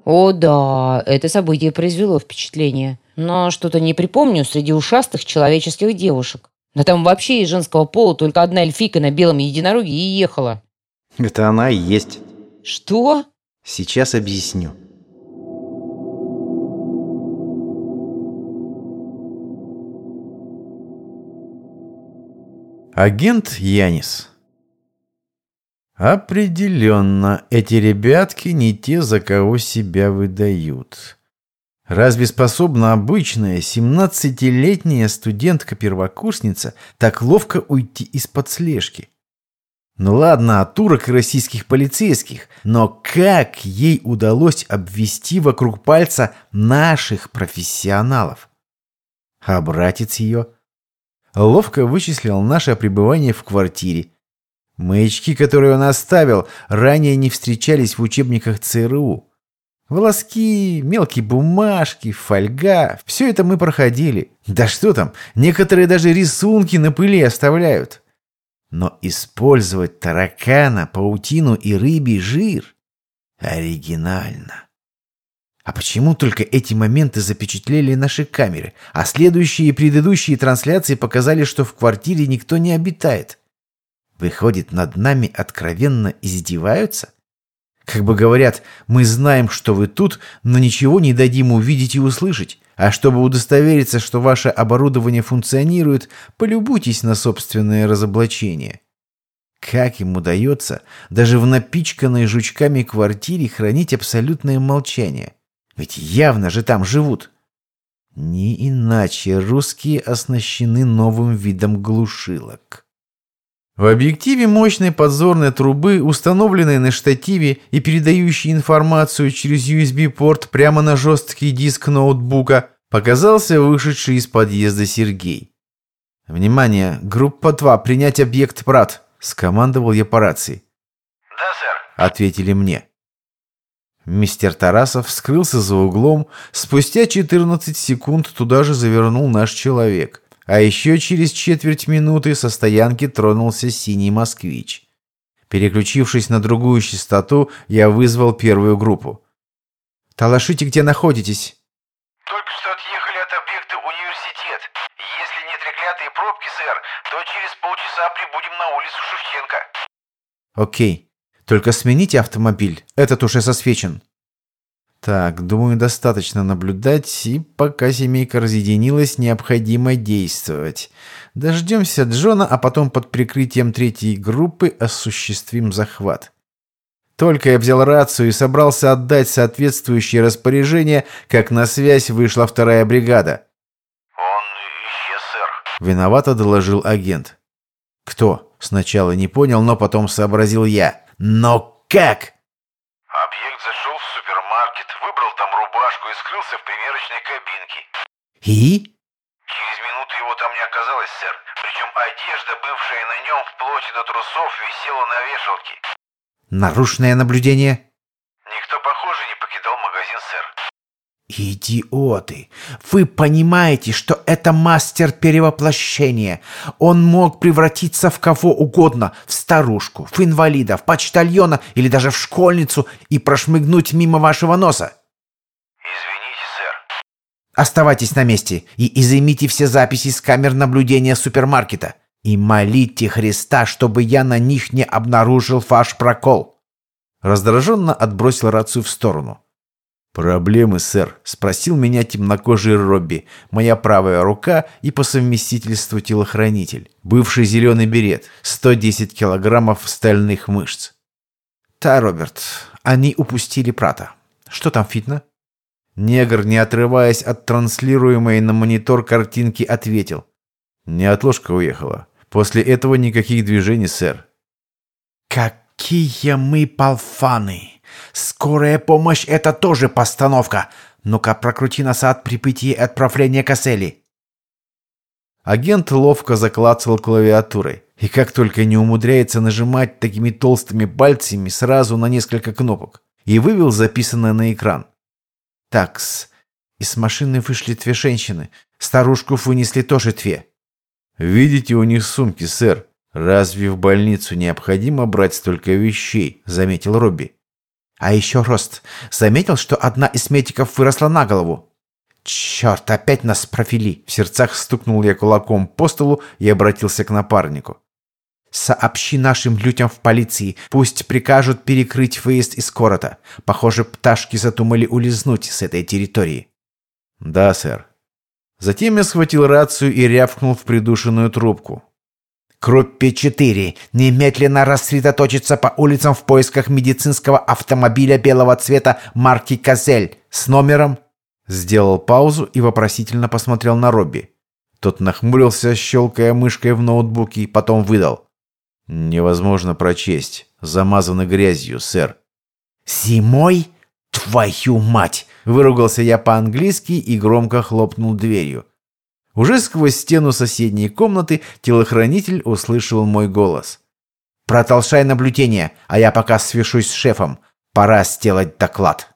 О, да, это событие произвело впечатление. Но что-то не припомню среди ушастых человеческих девушек. Да там вообще из женского пола только одна эльфика на белом единороге и ехала. Это она и есть. Что? Сейчас объясню. Агент Янис. Определенно, эти ребятки не те, за кого себя выдают. Разве способна обычная 17-летняя студентка-первокурсница так ловко уйти из-под слежки? Ну ладно, от турок и российских полицейских, но как ей удалось обвести вокруг пальца наших профессионалов? А братец ее ловко вычислил наше пребывание в квартире. Маячки, которые он оставил, ранее не встречались в учебниках ЦРУ. Волоски, мелкие бумажки, фольга – все это мы проходили. Да что там, некоторые даже рисунки на пыли оставляют. Но использовать таракана, паутину и рыбий жир – оригинально. А почему только эти моменты запечатлели наши камеры, а следующие и предыдущие трансляции показали, что в квартире никто не обитает? Выходит, над нами откровенно издеваются? Как бы говорят, мы знаем, что вы тут, но ничего не дадим увидеть и услышать. А чтобы удостовериться, что ваше оборудование функционирует, полюбуйтесь на собственное разоблачение. Как им удается даже в напичканной жучками квартире хранить абсолютное молчание? Ведь явно же там живут. Не иначе русские оснащены новым видом глушилок. В объективе мощной подзорной трубы, установленной на штативе и передающей информацию через USB-порт прямо на жесткий диск ноутбука, показался вышедший из подъезда Сергей. «Внимание! Группа 2, принять объект ПРАТ!» – скомандовал я по рации. Да, сэр. Ответили мне. Мистер Тарасов скрылся за углом, спустя 14 секунд туда же завернул наш человек. А еще через четверть минуты со стоянки тронулся синий москвич. Переключившись на другую частоту, я вызвал первую группу. «Талашите, где находитесь?» Только что отъехали от объекта университет. Если не треклятой пробки, сэр, то через полчаса прибудем на улицу Шевченко. «Окей. Только смените автомобиль. Этот уже сосвечен». Так, думаю, достаточно наблюдать, и пока семейка разъединилась, необходимо действовать. Дождемся Джона, а потом под прикрытием третьей группы осуществим захват. Только я взял рацию и собрался отдать соответствующее распоряжение, как на связь вышла вторая бригада. Он исчез, сэр. Виновато доложил агент. Кто? Сначала не понял, но потом сообразил я. Но как? Объект зашел в супермаркет, выбрал там рубашку и скрылся в примерочной кабинке. И? Через минуту его там не оказалось, сэр. Причем одежда, бывшая на нем вплоть до трусов, висела на вешалке. Нарушенное наблюдение? Никто, похоже, не покидал магазин, сэр. Идиоты! Вы понимаете, что это мастер перевоплощения. Он мог превратиться в кого угодно, в старушку, в инвалида, в почтальона или даже в школьницу и прошмыгнуть мимо вашего носа. Извините, сэр. Оставайтесь на месте и изымите все записи с камер наблюдения супермаркета. И молите Христа, чтобы я на них не обнаружил ваш прокол. Раздраженно отбросил рацию в сторону. «Проблемы, сэр?» – спросил меня темнокожий Робби, моя правая рука и по совместительству телохранитель, бывший зеленый берет, 110 килограммов стальных мышц. «Та, Роберт, они упустили Прата. Что там, Фитна?» Негр, не отрываясь от транслируемой на монитор картинки, ответил. «Неотложка уехала. После этого никаких движений, сэр». «Какие мы полфаны!» «Скорая помощь — это тоже постановка! Ну-ка, прокрути назад прибытие и отправление Кассели!» Агент ловко заклацал клавиатурой. И как только не умудряется нажимать такими толстыми пальцами сразу на несколько кнопок. И вывел записанное на экран. Такс. Из машины вышли две женщины. Старушку вынесли тоже две. «Видите у них сумки, сэр. Разве в больницу необходимо брать столько вещей?» — заметил Робби. А еще рост. Заметил, что одна из медиков выросла на голову? «Черт, опять нас профили!» В сердцах стукнул я кулаком по столу и обратился к напарнику. «Сообщи нашим людям в полиции. Пусть прикажут перекрыть выезд из города. Похоже, пташки задумали улизнуть с этой территории». «Да, сэр». Затем я схватил рацию и рявкнул в придушенную трубку. Группе 4 немедленно рассредоточиться по улицам в поисках медицинского автомобиля белого цвета марки «Казель» с номером... Сделал паузу и вопросительно посмотрел на Робби. Тот нахмурился, щелкая мышкой в ноутбуке, потом выдал. «Невозможно прочесть. Замазаны грязью, сэр». «Зимой? Твою мать!» Выругался я по-английски и громко хлопнул дверью. Уже сквозь стену соседней комнаты телохранитель услышал мой голос. «Продолжай наблюдение, а я пока свяжусь с шефом. Пора сделать доклад».